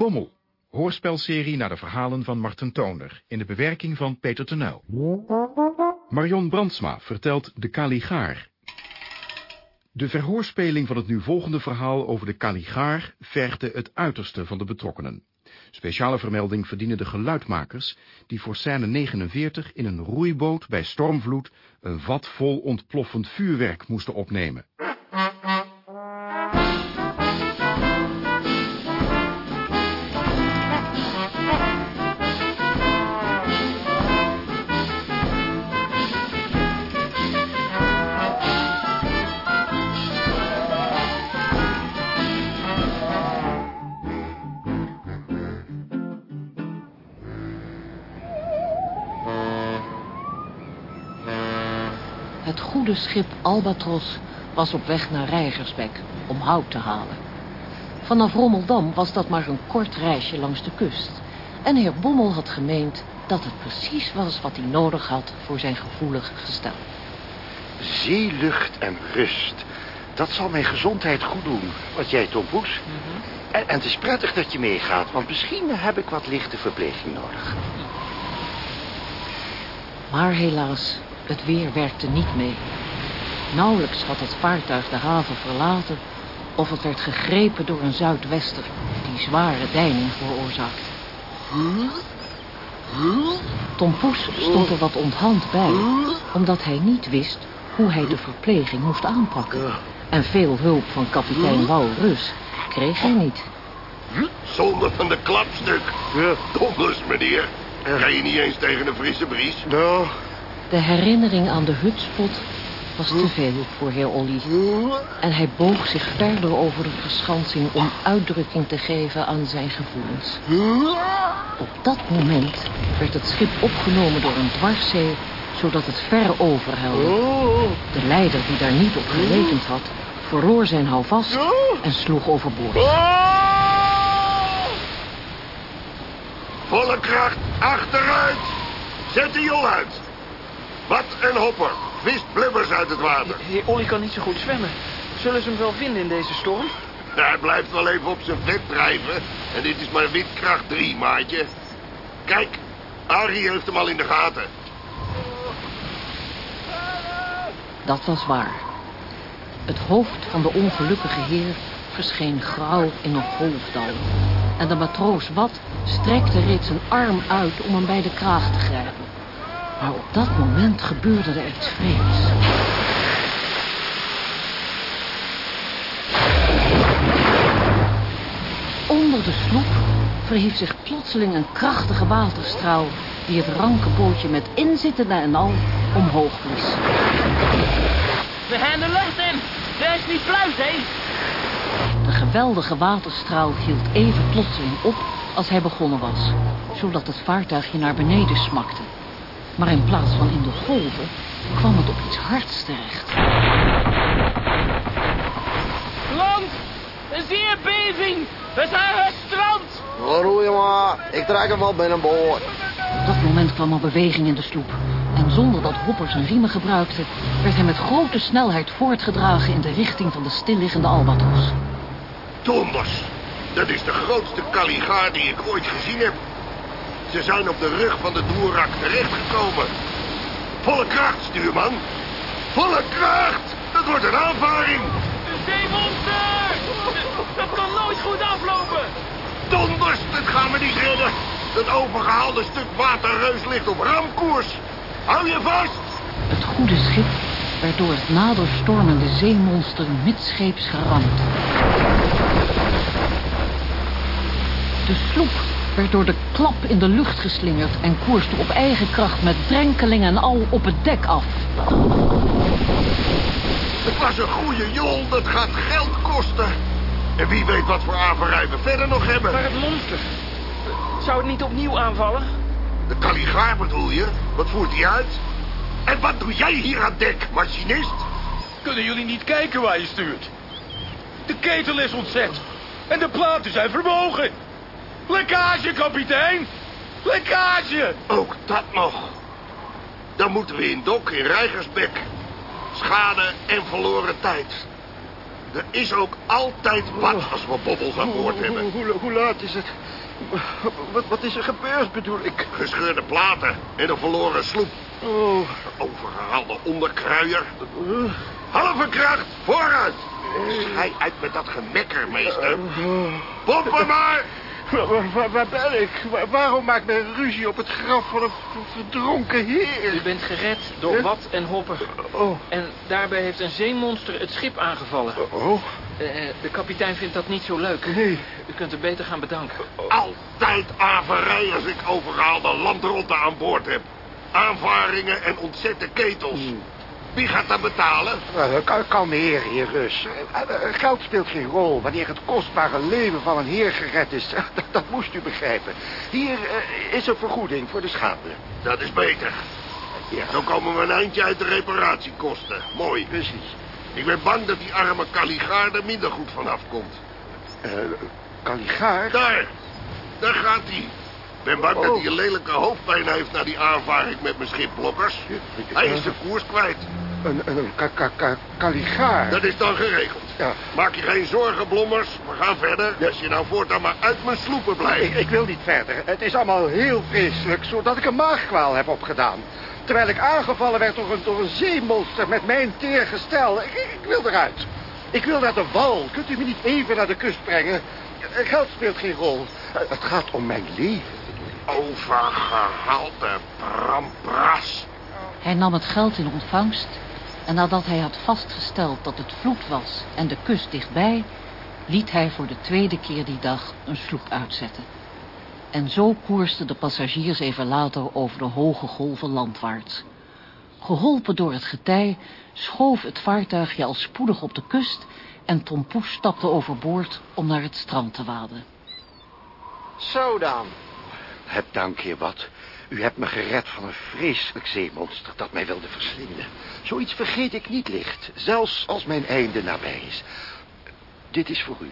Bommel, hoorspelserie naar de verhalen van Marten Toner, in de bewerking van Peter Tenuil. Marion Brandsma vertelt De Kaligaar. De verhoorspeling van het nu volgende verhaal over de Kaligaar vergde het uiterste van de betrokkenen. Speciale vermelding verdienen de geluidmakers, die voor scène 49 in een roeiboot bij stormvloed een vat vol ontploffend vuurwerk moesten opnemen. Schip Albatros was op weg naar Rijgersbek om hout te halen. Vanaf Rommeldam was dat maar een kort reisje langs de kust. En heer Bommel had gemeend dat het precies was wat hij nodig had voor zijn gevoelig gestel. Zeelucht en rust. Dat zal mijn gezondheid goed doen. Wat jij, Tom Poes. en, en het is prettig dat je meegaat, want misschien heb ik wat lichte verpleging nodig. Maar helaas, het weer werkte niet mee. Nauwelijks had het vaartuig de haven verlaten... of het werd gegrepen door een zuidwester... die zware deining veroorzaakte. Tom Poes stond er wat onthand bij... omdat hij niet wist hoe hij de verpleging moest aanpakken. En veel hulp van kapitein Walrus kreeg hij niet. Zonder van de klapstuk. Donders, meneer. Ga je niet eens tegen een frisse bries? Nou, De herinnering aan de hutspot was te veel voor heer Olly. En hij boog zich verder over de verschansing om uitdrukking te geven aan zijn gevoelens. Op dat moment werd het schip opgenomen door een dwarszee, zodat het ver overhelde. De leider die daar niet op gerekend had, verloor zijn houvast en sloeg overboord. Volle kracht, achteruit. Zet de jol uit. Wat een hopper. Vist blibbers uit het water. Heer Olly kan niet zo goed zwemmen. Zullen ze hem wel vinden in deze storm? Hij blijft wel even op zijn vet drijven. En dit is maar windkracht 3, maatje. Kijk, Arie heeft hem al in de gaten. Dat was waar. Het hoofd van de ongelukkige heer verscheen grauw in een golfdal. En de matroos Wat strekte reeds een arm uit om hem bij de kraag te grijpen. Maar op dat moment gebeurde er iets vreemds. Onder de sloep verhief zich plotseling een krachtige waterstraal... die het ranke bootje met inzittende en al omhoog blies. We gaan de lucht in. Dat is niet fluit, hè? De geweldige waterstraal hield even plotseling op als hij begonnen was, zodat het vaartuigje naar beneden smakte. Maar in plaats van in de golven kwam het op iets hards terecht. Land! Een zeerbeving! We zijn gestrand! Roei maar, ik trek hem wel binnenboord. Op dat moment kwam er beweging in de sloep. En zonder dat Hopper zijn riemen gebruikte, werd hij met grote snelheid voortgedragen in de richting van de stilliggende Albatros. Donders. Dat is de grootste kaligaar die ik ooit gezien heb. Ze zijn op de rug van de Doerak terechtgekomen. Volle kracht, stuurman. Volle kracht. Dat wordt een aanvaring. Een zeemonster! Dat kan nooit goed aflopen! Donders, dit gaan we niet redden. Dat overgehaalde stuk waterreus ligt op ramkoers. Hou je vast. Het goede schip werd door het naderstormende zeemonster midscheeps geramd. De sloep werd door de klap in de lucht geslingerd en koerste op eigen kracht met drenkeling en al op het dek af. Het was een goede jol, dat gaat geld kosten. En wie weet wat voor averij we verder nog hebben. Maar het monster... Zou het niet opnieuw aanvallen? De kaligaar bedoel je? Wat voert hij uit? En wat doe jij hier aan dek, machinist? Kunnen jullie niet kijken waar je stuurt? De ketel is ontzet. En de platen zijn vermogen. Lekkage, kapitein. Lekkage. Ook dat nog. Dan moeten we in dok in Rijgersbek. Schade en verloren tijd. Er is ook altijd wat als we bobbels aan boord hebben. Hoe, hoe, hoe laat is het? Wat, wat is er gebeurd, bedoel ik? Gescheurde platen en een verloren sloep. Oh, Overgehaalde onderkruier. Halve kracht, vooruit. Schij uit met dat gemekker, meester. Pompen maar. Waar, waar- waar, waar ben ik? Waar- waarom maakt men ruzie op het graf van een verdronken heer? U bent gered door Wat en Hopper. Oh, En daarbij heeft een zeemonster het schip aangevallen. oh, Eh, de kapitein vindt dat niet zo leuk. nee. U kunt er beter gaan bedanken. Altijd averij als ik overgehaalde landrotten aan boord heb. Aanvaringen en ontzette ketels. Wie gaat dat betalen? Kal- Kalmeer, heer Rus. Eh, eh, Geld speelt geen rol wanneer het kostbare leven van een heer gered is. Dat, dat moest u begrijpen. Hier is een vergoeding voor de schade. Dat is beter. Ja, Zo komen we een eindje uit de reparatiekosten. Mooi. precies. Ik ben bang dat die arme Kaligaar er minder goed vanaf komt. Eh Kaligaar? Daar. Daar gaat hij. Ben bang dat Oh. hij een lelijke hoofdpijn heeft na die aanvaring met mijn schipblokkers. Hij is de koers kwijt. Een, een, een ka, ka, ka, Kaligaar? Dat is dan geregeld. Ja. Maak je geen zorgen, Blommers. We gaan verder. Als je nou voortaan maar uit mijn sloepen blijft. ik wil niet verder. Het is allemaal heel vreselijk, zodat ik een maagkwaal heb opgedaan. Terwijl ik aangevallen werd door een, door een zeemonster met mijn teer gestel. Ik, ik wil eruit. Ik wil naar de wal. Kunt u me niet even naar de kust brengen? Eh, Geld speelt geen rol. Eh, Het gaat om mijn leven. Overgehaalde brambras. Hij nam het geld in ontvangst en nadat hij had vastgesteld dat het vloed was en de kust dichtbij, liet hij voor de tweede keer die dag een sloep uitzetten. En zo koersten de passagiers even later over de hoge golven landwaarts. Geholpen door het getij schoof het vaartuigje al spoedig op de kust en Tom Poes stapte overboord om naar het strand te waden. Zo dan. Heb dank, heer Wat. U hebt me gered van een vreselijk zeemonster dat mij wilde verslinden. Zoiets vergeet ik niet licht, zelfs als mijn einde nabij is. Dit is voor u.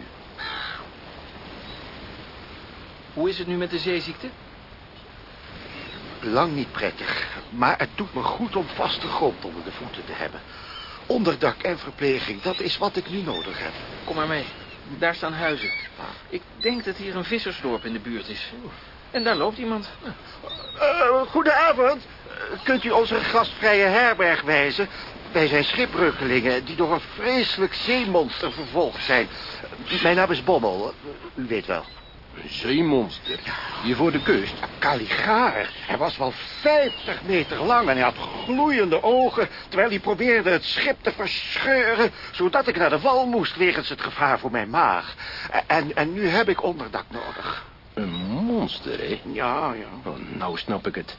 Hoe is het nu met de zeeziekte? Lang niet prettig, maar het doet me goed om vaste grond onder de voeten te hebben. Onderdak en verpleging, dat is wat ik nu nodig heb. Kom maar mee. Daar staan huizen. Ik denk dat hier een vissersdorp in de buurt is. En daar loopt iemand. Eh, goedenavond. Kunt u onze gastvrije herberg wijzen? Wij zijn schipbreukelingen die door een vreselijk zeemonster vervolgd zijn. Mijn naam is Bommel, u weet wel. Een zeemonster? Hier voor de kust? Kaligaar. Hij was wel 50 meter lang en hij had gloeiende ogen... terwijl hij probeerde het schip te verscheuren... zodat ik naar de wal moest wegens het gevaar voor mijn maag. En, en nu heb ik onderdak nodig. Een monster, hè? Ja, ja. Oh, nou snap ik het.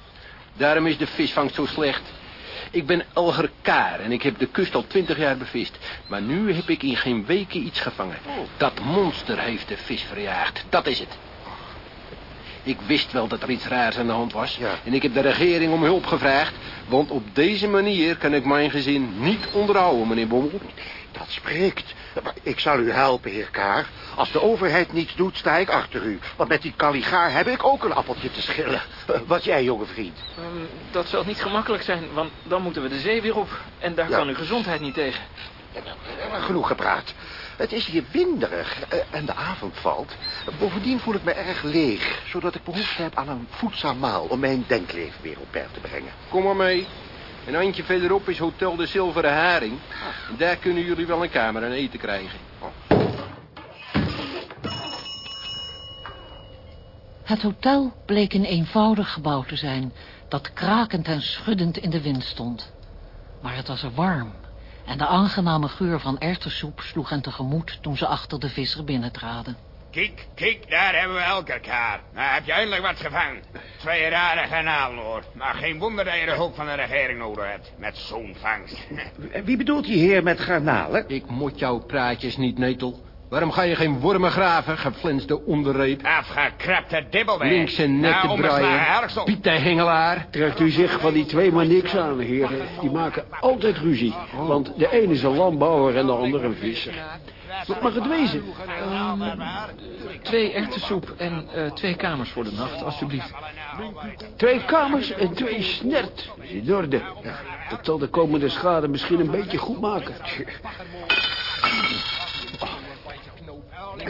Daarom is de visvangst zo slecht. Ik ben Elger Kaar en ik heb de kust al twintig jaar bevist. Maar nu heb ik in geen weken iets gevangen. Dat monster heeft de vis verjaagd. Dat is het. Ik wist wel dat er iets raars aan de hand was. Ja. En ik heb de regering om hulp gevraagd. Want op deze manier kan ik mijn gezin niet onderhouden, meneer Bommel. Dat spreekt. Maar Ik zal u helpen, heer Kaar. Als de overheid niets doet, sta ik achter u. Want met die kaligaar heb ik ook een appeltje te schillen. Eh, Wat jij, jonge vriend. Ehm, dat zal niet gemakkelijk zijn, want dan moeten we de zee weer op. En daar Ja. kan uw gezondheid niet tegen. Eh, Genoeg gepraat. Het is hier winderig eh, en de avond valt. Bovendien voel ik me erg leeg, zodat ik behoefte heb aan een voedzaam maal om mijn denkleven weer op peil te brengen. Kom maar mee. Een handje verderop is Hotel de Zilveren Haring. En daar kunnen jullie wel een kamer en eten krijgen. Het hotel bleek een eenvoudig gebouw te zijn... dat krakend en schuddend in de wind stond. Maar het was er warm... en de aangename geur van erwtensoep sloeg hen tegemoet... toen ze achter de visser binnentraden. Kijk, kijk, daar hebben we elkaar. Nou, heb je eindelijk wat gevangen. Twee rare garnalen, hoor. Maar geen wonder dat je de hulp van de regering nodig hebt. Met zo'n vangst. Wie bedoelt die heer met garnalen? Ik moet jouw praatjes niet, Netel. Waarom ga je geen wormen graven, geflenste onderreep? Afgekrapte dibbelweg. Links en net nou, braaien. Piet de hengelaar. Trekt u zich van die twee maar niks aan, heren. Die maken altijd ruzie. Want de ene is een landbouwer en de ander een visser. Wat mag het wezen? Twee erwtensoep en eh, twee kamers voor de nacht, alstublieft. Twee kamers en twee snert. Dat is in orde. Dat zal de komende schade misschien een beetje goed maken.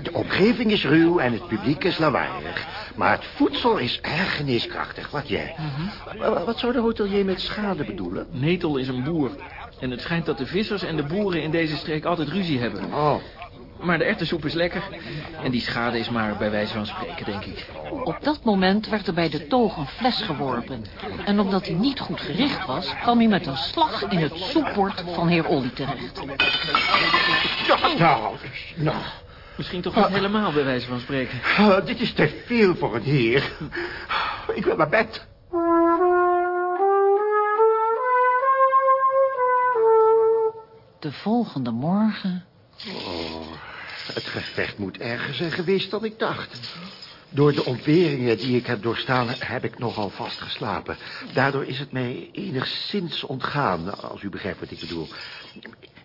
De omgeving is ruw en het publiek is lawaaiig. Maar het voedsel is erg geneeskrachtig. Wat jij? Wa- Wat zou de hotelier met schade bedoelen? Netel is een boer. En het schijnt dat de vissers en de boeren in deze streek altijd ruzie hebben. Oh, Maar de erwtensoep is lekker. En die schade is maar bij wijze van spreken, denk ik. Op dat moment werd er bij de toog een fles geworpen. En omdat hij niet goed gericht was, kwam hij met een slag in het soepbord van heer Olly terecht. nou, nou. Misschien toch niet helemaal bij wijze van spreken. Ah, dit is te veel voor een heer. Ik wil naar bed. De volgende morgen... Oh, het gevecht moet erger zijn geweest dan ik dacht. Door de ontberingen die ik heb doorstaan, heb ik nogal vast geslapen. Daardoor is het mij enigszins ontgaan, als u begrijpt wat ik bedoel.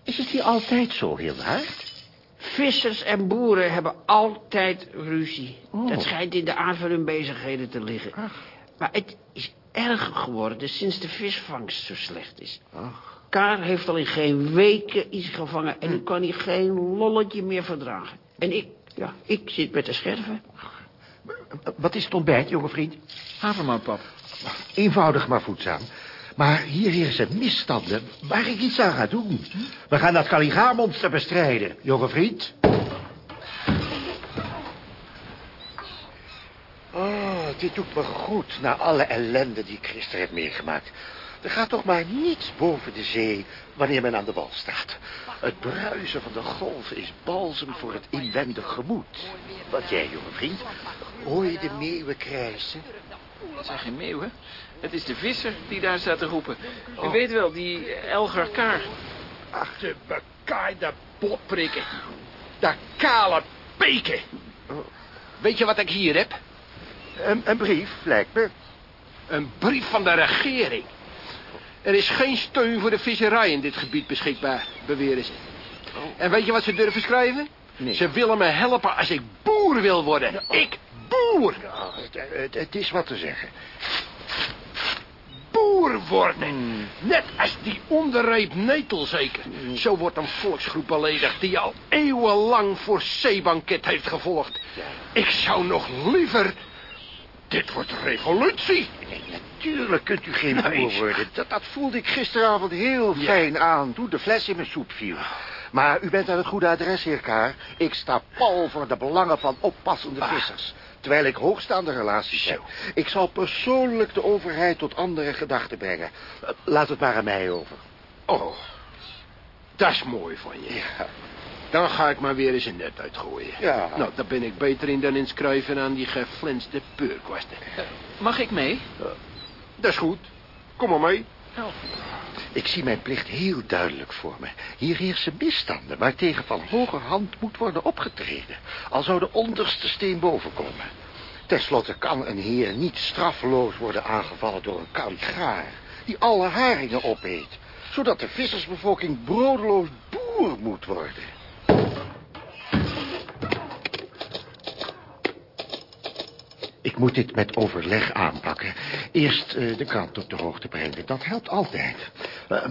Is het hier altijd zo, Hildaard? Vissers en boeren hebben altijd ruzie. Oh. Dat schijnt in de aard van hun bezigheden te liggen. Maar het is erger geworden sinds de visvangst zo slecht is. Kaar heeft al in geen weken iets gevangen... en nu kan hij geen lolletje meer verdragen. En ik, ja, ik zit met de scherven. Wat is het ontbijt, jonge vriend? Havermoutpap. Eenvoudig maar voedzaam. Maar hier heersen misstanden waar ik iets aan ga doen. We gaan dat Caligara-monster bestrijden, jonge vriend. Oh, dit doet me goed na alle ellende die ik gisteren heb meegemaakt. Er gaat toch maar niets boven de zee wanneer men aan de wal staat. Het bruisen van de golven is balsem voor het inwendig gemoed. Wat jij, jonge vriend? Hoor je de meeuwen krijsen? Het zijn geen meeuwen. Het is de visser die daar staat te roepen. U weet wel, die Elgar Kaar. Ach, de bekaaide botprikken. De kale peken. Weet je wat ik hier heb? Een, een brief, lijkt me. Een brief van de regering. Er is geen steun voor de visserij in dit gebied beschikbaar, beweren ze. En weet je wat ze durven schrijven? Ze willen me helpen als ik boer wil worden. Ik boer! Ja, het, het, het is wat te zeggen. Boer worden. Net als die onderreep netel zeker. Zo wordt een volksgroep beledigd die al eeuwenlang voor zeebanket heeft gevolgd. Ik zou nog liever... Dit wordt revolutie. Nee, natuurlijk kunt u geen boer worden. Dat, dat voelde ik gisteravond heel fijn aan toen de fles in mijn soep viel. Maar u bent aan het goede adres, heer Kaar. Ik sta pal voor de belangen van oppassende vissers. Terwijl ik hoogstaande relaties heb. Ik zal persoonlijk de overheid tot andere gedachten brengen. Eh, Laat het maar aan mij over. Oh, dat is mooi van je. Ja. Dan ga ik maar weer eens een net uitgooien. Ja. Nou, daar ben ik beter in dan in schrijven aan die geflenste peurkwasten. Mag ik mee? Dat is goed. Kom maar mee. Ik zie mijn plicht heel duidelijk voor me. Hier heersen misstanden waartegen van hoger hand moet worden opgetreden. Al zou de onderste steen boven komen. Ten slotte kan een heer niet straffeloos worden aangevallen door een kaligaar... die alle haringen opeet, zodat de vissersbevolking broodeloos boer moet worden. Ik moet dit met overleg aanpakken. Eerst eh, de krant op de hoogte brengen. Dat helpt altijd. Eh,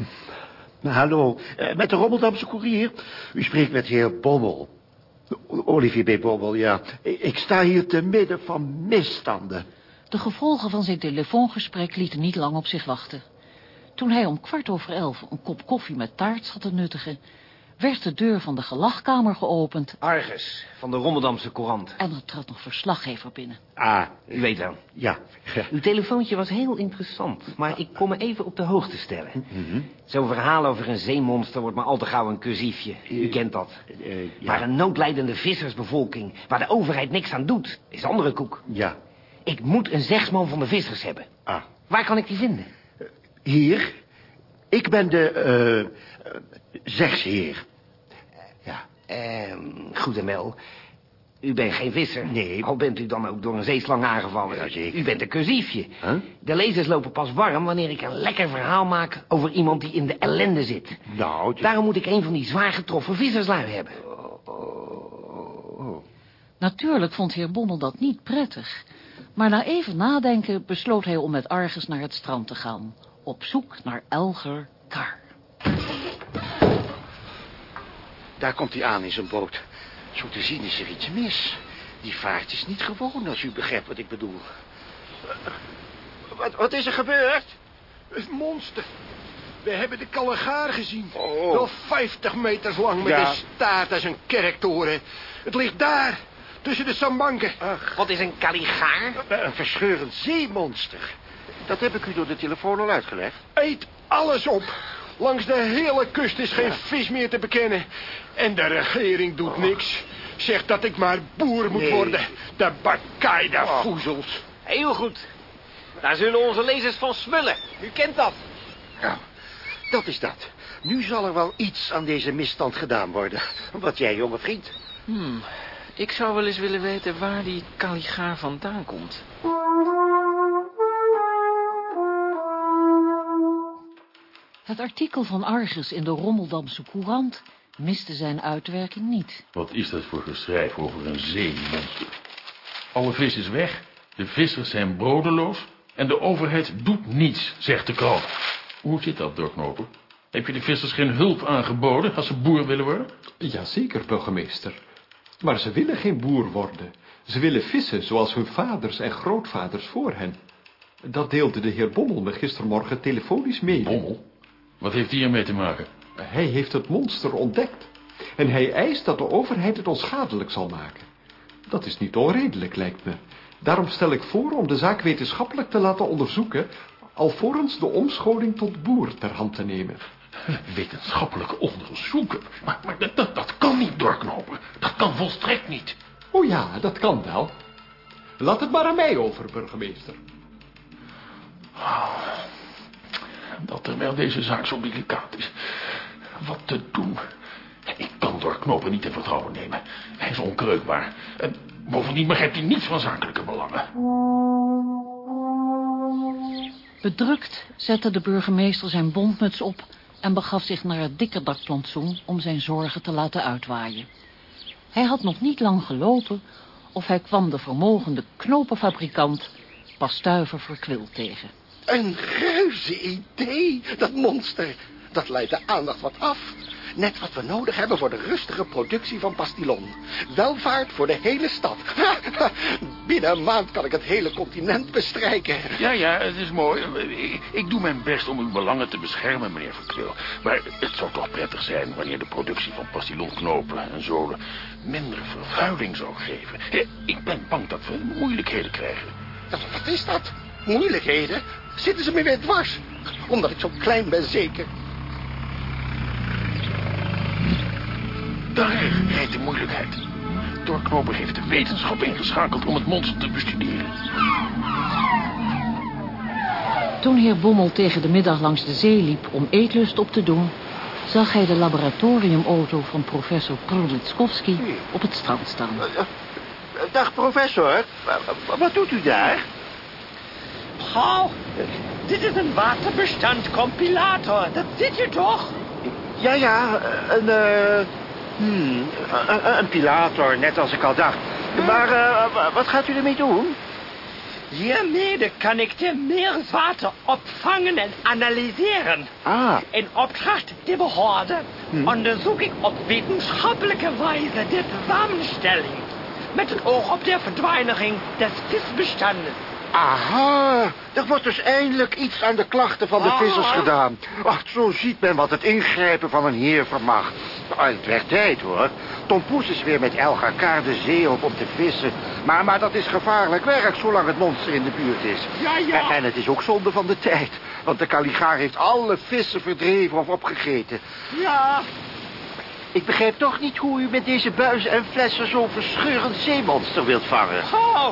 hallo, eh, met de Rommeldamse koerier. U spreekt met heer Bommel. Olivier B. Bommel, ja. Ik sta hier te midden van misstanden. De gevolgen van zijn telefoongesprek lieten niet lang op zich wachten. Toen hij om kwart over elf een kop koffie met taart zat te nuttigen... werd de deur van de gelachkamer geopend... Argus, van de Rommeldamse Courant. en er trad nog verslaggever binnen. Ah, U weet wel. ja. Uw telefoontje was heel interessant, maar ik kom me even op de hoogte stellen. Zo'n verhaal over een zeemonster wordt maar al te gauw een cursiefje. U kent dat. Eh, ja. Maar een noodlijdende vissersbevolking, waar de overheid niks aan doet, is andere koek. Ja. Ik moet een zegsman van de vissers hebben. Ah. Waar kan ik die vinden? Hier. Ik ben de, eh, zegsheer. Ja. Ehm, goed en wel. U bent geen visser. Nee. Al bent u dan ook door een zeeslang aangevallen. Ja, zeker. U bent een cursiefje. Huh? De lezers lopen pas warm wanneer ik een lekker verhaal maak over iemand die in de ellende zit. Nou, Daarom moet ik een van die zwaar getroffen visserslui hebben. Natuurlijk vond heer Bonnel dat niet prettig. Maar na even nadenken besloot hij om met Argus naar het strand te gaan. Op zoek naar Elger Kar. Daar komt hij aan in zijn boot. Zo te zien is er iets mis. Die vaart is niet gewoon, als u begrijpt wat ik bedoel. Wat, wat is er gebeurd? Het monster. We hebben de Kalegaar gezien. Oh. Wel 50 meters lang met Ja. een staart als een kerktoren. Het ligt daar, tussen de sambanken. Wat is een kaligaar? Een verscheurend zeemonster. Dat heb ik u door de telefoon al uitgelegd. Eet alles op. Langs de hele kust is geen vis meer te bekennen. En de regering doet niks. Zegt dat ik maar boer moet Nee. worden. De Bakaida voezels. Heel goed. Daar zullen onze lezers van smullen. U kent dat. Nou, dat is dat. Nu zal er wel iets aan deze misstand gedaan worden. Wat jij, jonge vriend. Hmm, ik zou wel eens willen weten waar die kaligaar vandaan komt. Het artikel van Argus in de Rommeldamse Courant miste zijn uitwerking niet. Wat is dat voor geschrijf over een zeemonster? Alle vis is weg, de vissers zijn brodeloos... en de overheid doet niets, zegt de krant. Hoe zit dat, doorknopen? Heb je de vissers geen hulp aangeboden als ze boer willen worden? Jazeker, burgemeester. Maar ze willen geen boer worden. Ze willen vissen zoals hun vaders en grootvaders voor hen. Dat deelde de heer Bommel me gistermorgen telefonisch mee. Bommel? Wat heeft die ermee te maken? Hij heeft het monster ontdekt. En hij eist dat de overheid het onschadelijk zal maken. Dat is niet onredelijk, lijkt me. Daarom stel ik voor om de zaak wetenschappelijk te laten onderzoeken... alvorens de omscholing tot boer ter hand te nemen. Wetenschappelijk onderzoeken? Maar, maar dat, dat, dat kan niet doorknopen. Dat kan volstrekt niet. Oh ja, dat kan wel. Laat het maar aan mij over, burgemeester. Dat terwijl deze zaak zo delicaat is. Wat te doen? Ik kan doorknopen niet in vertrouwen nemen. Hij is onkreukbaar. En bovendien begrijpt hij niets van zakelijke belangen. Bedrukt zette de burgemeester zijn bondmuts op... en begaf zich naar het dikkerdakplantsoen om zijn zorgen te laten uitwaaien. Hij had nog niet lang gelopen... of hij kwam de vermogende knopenfabrikant Pastuiver Verkwild tegen. Een reuze idee, dat monster. Dat leidt de aandacht wat af. Net wat we nodig hebben voor de rustige productie van pastillon. Welvaart voor de hele stad. Binnen een maand kan ik het hele continent bestrijken. Ja, ja, het is mooi. Ik, ik doe mijn best om uw belangen te beschermen, meneer Verkwil. Maar het zou toch prettig zijn wanneer de productie van pastilonknopen en zolen minder vervuiling zou geven. Ik ben bang dat we moeilijkheden krijgen. Wat is dat? Moeilijkheden? Zitten ze me weer dwars? Omdat ik zo klein ben, zeker. Daar rijdt de moeilijkheid. Doorknopen heeft de wetenschap ingeschakeld om het monster te bestuderen. Toen heer Bommel tegen de middag langs de zee liep om eetlust op te doen... zag hij de laboratoriumauto van professor Pruditskovski op het strand staan. Dag, professor. Wat doet u daar? Frau, dit is een waterbestandcompilator. Dat ziet u toch? Ja, ja, een, hmm, een, een pilator, net als ik al dacht. Maar eh, wat gaat u ermee doen? Hiermee kan ik de meerswater opvangen en analyseren. Ah. In opdracht der Behörde Hm. onderzoek ik op wetenschappelijke wijze de samenstelling. Met het oog op de verdwijning des visbestandes. Aha, er wordt dus eindelijk iets aan de klachten van de Ah. vissers gedaan. Ach, zo ziet men wat het ingrijpen van een heer vermacht. Ah, het werd tijd, hoor. Tom Poes is weer met Elga Kaar de zee op om te vissen. Maar, maar dat is gevaarlijk werk, zolang het monster in de buurt is. Ja, ja. En, en het is ook zonde van de tijd. Want de kaligaar heeft alle vissen verdreven of opgegeten. Ja, Ik begrijp toch niet hoe u met deze buizen en flessen zo'n verscheurend zeemonster wilt vangen. Oh,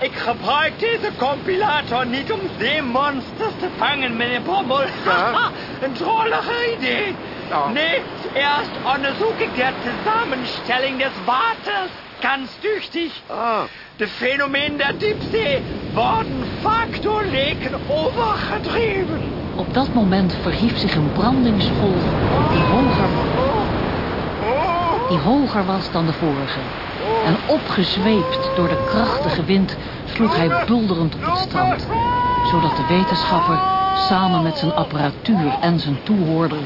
ik gebruik deze compilator niet om zeemonsters te vangen, meneer Bommel. Ja? een drollige idee. Ja. Nee, eerst onderzoek ik de Zusammenstellung des Waters. Ganz tüchtig. Ah. De fenomeen der diepzee worden vaak door leken overgedreven. Op dat moment verhief zich een brandingsgolf die hoger, die hoger was dan de vorige. En opgezweept door de krachtige wind sloeg hij bulderend op het strand. Zodat de wetenschapper samen met zijn apparatuur en zijn toehoorder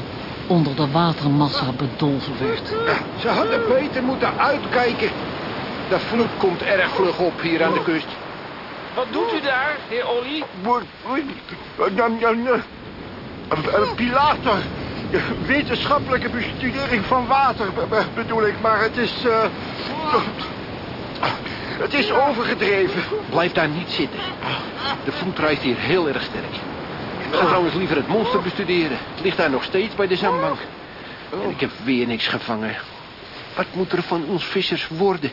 onder de watermassa bedolven werd. Ze hadden beter moeten uitkijken. De vloed komt erg vlug op hier aan de kust. Wat doet u daar, heer Olly? Pilater. Wetenschappelijke bestudering van water be- be- bedoel ik, maar het is... eh, het is overgedreven. Blijf daar niet zitten. De vloed rijst hier heel erg sterk. Ik ga trouwens liever het monster bestuderen. Het ligt daar nog steeds bij de zandbank. En ik heb weer niks gevangen. Wat moet er van ons vissers worden?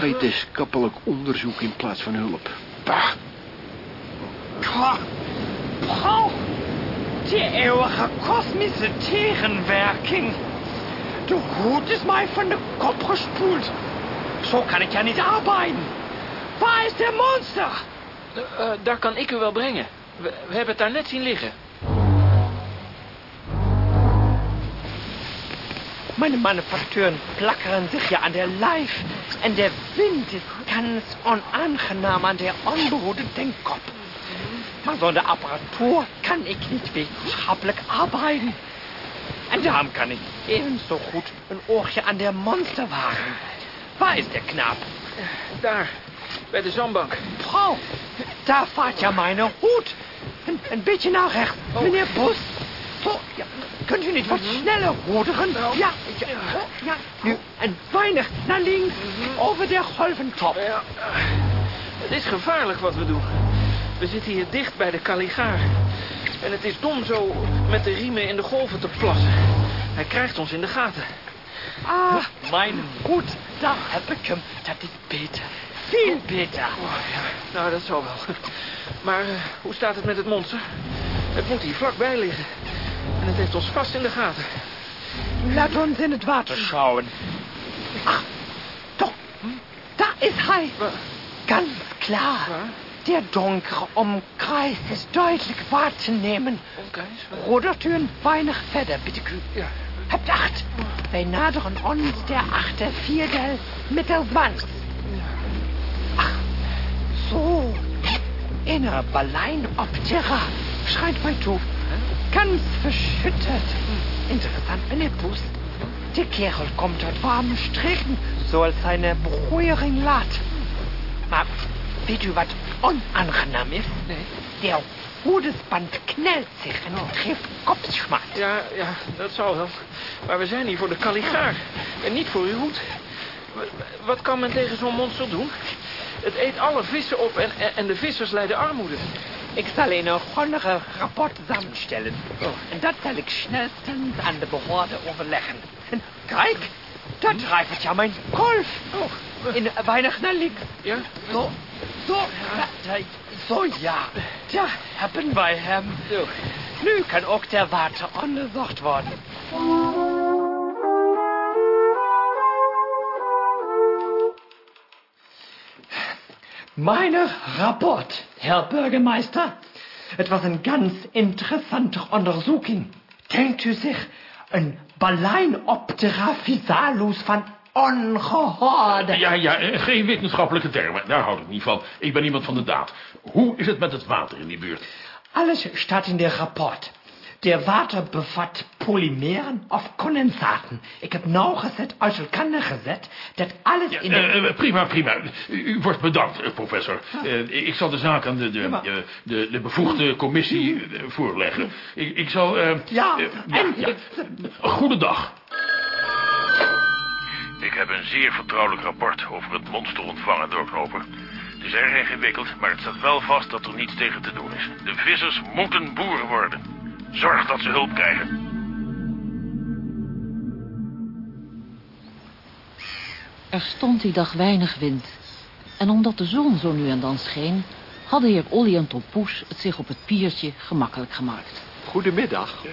Wetenschappelijk onderzoek in plaats van hulp. Bah. Brauch die eeuwige kosmische tegenwerking. De Hut ist mij van de kop gespoeld. Zo kan ik ja niet arbeiten. Waar is de monster? Eh, eh, daar kan ik u wel brengen. We, we hebben het daar net zien liggen. Meine Manufakturen plackern sich ja an der Leif. En der Wind ist ganz unangenehm an der unbehoedeten Kopf. Maar zonder Apparatur kann ich nicht wissenschaftlich arbeiten. En daarom kan ik ebenso goed een oogje aan der Monster wagen. Waar is der Knaap? Daar, bij de zandbank. Frau, da fahrt ja meine Hut. Een, een beetje naar rechts, meneer. Zo, ja, kunt u niet wat sneller roderen? Ja, ja, zo, ja. Nu, een weinig naar links, over de golventop. Ja, het is gevaarlijk wat we doen. We zitten hier dicht bij de Kaligaar. En het is dom zo met de riemen in de golven te plassen. Hij krijgt ons in de gaten. Ah, mijn Hut, daar heb ik hem. Dat is beter, veel beter. Nou, dat zal wel. Maar eh, hoe staat het met het monster? Het moet hier vlakbij liggen. En het heeft ons vast in de gaten. Laat ons in het water schauen. Ach, doch, da ist hij. Ganz klar. Der donkere Umkreis ist deutlich wahrzunehmen. Rudert u een weinig verder, bitte u. Ja. Hebt acht. Wij naderen ons der achte vierdel mittelswand. Ach, so. Inner Balleinoptera. Schreit mij toe. Ganz verschüttet. Interessant, meneer Poes. Der Kerel kommt uit warme streken, zoals zijn broeiering laat. Maar weet u wat onaangenaam is? Nee. Der hoedesband knelt zich en geeft kopschmaat. Ja, ja, dat zal wel. Maar we zijn hier voor de Kaligaar. En niet voor uw hoed. Wat kan men tegen zo'n monster doen? Het eet alle vissen op en, en- de vissers lijden armoede. Ik zal een grondige rapport samenstellen. En dat zal ik snelstens aan de behoorde overleggen. En kijk, daar drijft ja mijn kolf. In weinig naar links. Ja? Zo, ja, da- zo ja. Daar hebben wij hem. Nu kan ook der water onderzocht worden. Meine Rapport, Herr Bürgermeister. Het was een ganz interessante onderzoeking. Denkt u zich, een Balleinoptera physalus van ongehoorde... Ja, ja, eh, geen wetenschappelijke termen. Daar houd ik niet van. Ik ben iemand van de daad. Hoe is het met het water in die buurt? Alles staat in de rapport. Der water bevat polymeren of condensaten. Ik heb nauwgezet uit elkaar gezet dat alles in de... Eh, eh, prima, prima. U, wordt bedankt, professor. Ik zal de zaak aan de, de, de, de bevoegde commissie voorleggen. Ik, ik zal... Ja, en ja. Goedendag. Ik heb een zeer vertrouwelijk rapport over het monster ontvangen, doorknoper. Het is erg ingewikkeld, maar het staat wel vast dat er niets tegen te doen is. De vissers moeten boeren worden. Zorg dat ze hulp krijgen. Er stond die dag weinig wind. En omdat de zon zo nu en dan scheen... hadden heer Olly en Tom Poes het zich op het piertje gemakkelijk gemaakt. Goedemiddag.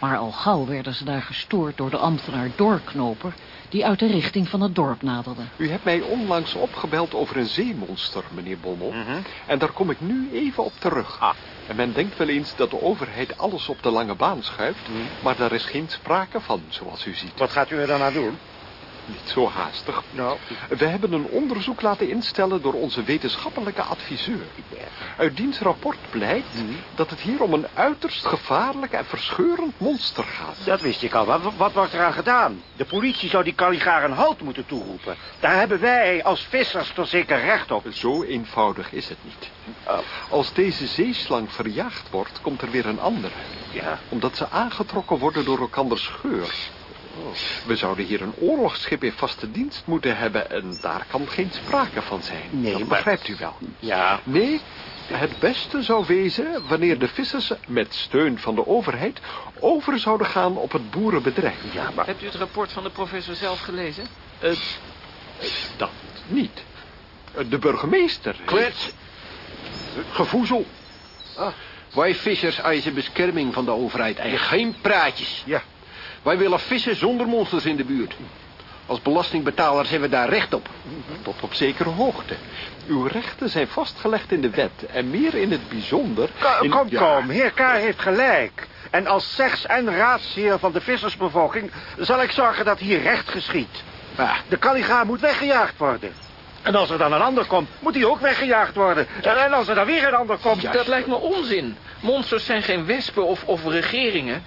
Maar al gauw werden ze daar gestoord door de ambtenaar Doorknoper... die uit de richting van het dorp naderde. U hebt mij onlangs opgebeld over een zeemonster, meneer Bommel. Mhm. En daar kom ik nu even op terug. Ah. En men denkt wel eens dat de overheid alles op de lange baan schuift... maar daar is geen sprake van, zoals u ziet. Wat gaat u er dan aan doen? Niet zo haastig. Nou. We hebben een onderzoek laten instellen door onze wetenschappelijke adviseur. Uit diens rapport blijkt dat het hier om een uiterst gevaarlijk en verscheurend monster gaat. Dat wist ik al. Wat, wat wordt eraan gedaan? De politie zou die Caligaar een halt moeten toeroepen. Daar hebben wij als vissers toch zeker recht op. Zo eenvoudig is het niet. Als deze zeeslang verjaagd wordt, komt er weer een andere. Ja. Omdat ze aangetrokken worden door elkanders geur. We zouden hier een oorlogsschip in vaste dienst moeten hebben... en daar kan geen sprake van zijn. Nee, dat maar- begrijpt u wel. Ja. Nee, het beste zou wezen wanneer de vissers met steun van de overheid... over zouden gaan op het boerenbedrijf. Ja, maar... Hebt u het rapport van de professor zelf gelezen? Het... Dat niet. De burgemeester... Klets. Gevoezel. Wij vissers eisen bescherming van de overheid en geen praatjes. Ja. Wij willen vissen zonder monsters in de buurt. Als belastingbetalers hebben we daar recht op. Tot op zekere hoogte. Uw rechten zijn vastgelegd in de wet. En meer in het bijzonder... Kom, in- kom, Ja. kom. Heer K. heeft gelijk. En als zegs- en raadsheer van de vissersbevolking... zal ik zorgen dat hier recht geschiet. De Caligaar moet weggejaagd worden. En als er dan een ander komt, moet hij ook weggejaagd worden. En, en als er dan weer een ander komt... Dat lijkt me onzin. Monsters zijn geen wespen of, of regeringen.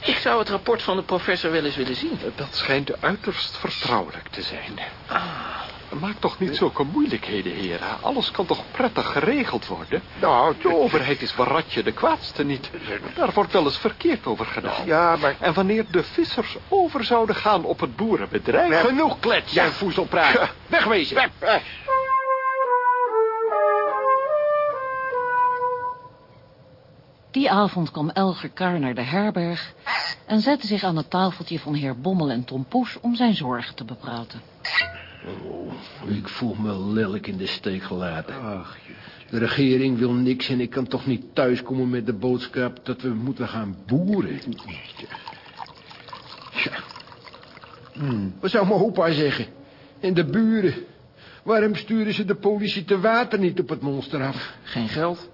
Ik zou het rapport van de professor wel eens willen zien. Dat schijnt uiterst vertrouwelijk te zijn. Maak toch niet zulke moeilijkheden, heren. Alles kan toch prettig geregeld worden? Nou, de overheid is Baratje de kwaadste niet. Daar wordt wel eens verkeerd over gedaan. Ja, maar... En wanneer de vissers over zouden gaan op het boerenbedrijf... Genoeg klets en voezelpraat. Wegwezen. Die avond kwam Elger Kar naar de herberg... en zette zich aan het tafeltje van heer Bommel en Tom Poes... om zijn zorgen te bepraten. Oh, ik voel me lelijk in de steek gelaten. De regering wil niks en ik kan toch niet thuiskomen met de boodschap dat we moeten gaan boeren. Tja. Wat zou mijn opa zeggen? En de buren? Waarom sturen ze de politie te water niet op het monster af? Geen geld.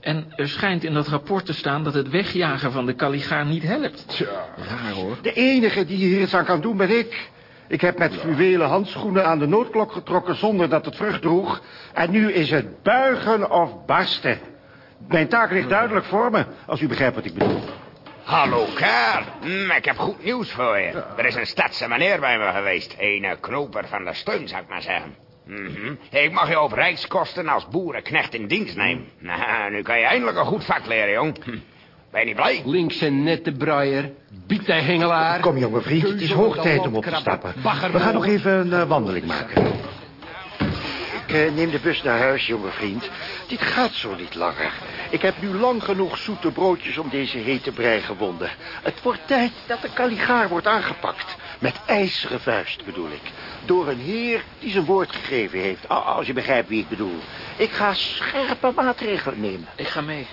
En er schijnt in dat rapport te staan dat het wegjagen van de Caligaar niet helpt. Raar hoor. De enige die hier iets aan kan doen ben ik. Ik heb met fluwelen handschoenen aan de noodklok getrokken zonder dat het vrucht droeg. En nu is het buigen of barsten. Mijn taak ligt duidelijk voor me, als u begrijpt wat ik bedoel. Hallo, Kaar. Hm, ik heb goed nieuws voor je. Er is een stadse meneer bij me geweest. Een eh, knoper van de steun, zou ik maar zeggen. Mhm. Ik mag je op rijkskosten als boerenknecht in dienst nemen. Nou, nu kan je eindelijk een goed vak leren, jong. Ben je niet blij? Links en nette bruier. Biet de hengelaar. Kom, jonge vriend, het is hoog tijd om op te stappen. We gaan nog even een eh, wandeling maken. Ik eh, neem de bus naar huis, jonge vriend. Dit gaat zo niet langer. Ik heb nu lang genoeg zoete broodjes om deze hete brei gewonden. Het wordt tijd dat de Caligaar wordt aangepakt. Met ijzeren vuist, bedoel ik. Door een heer die zijn woord gegeven heeft. Als je begrijpt wie ik bedoel. Ik ga scherpe maatregelen nemen. Ik ga mee.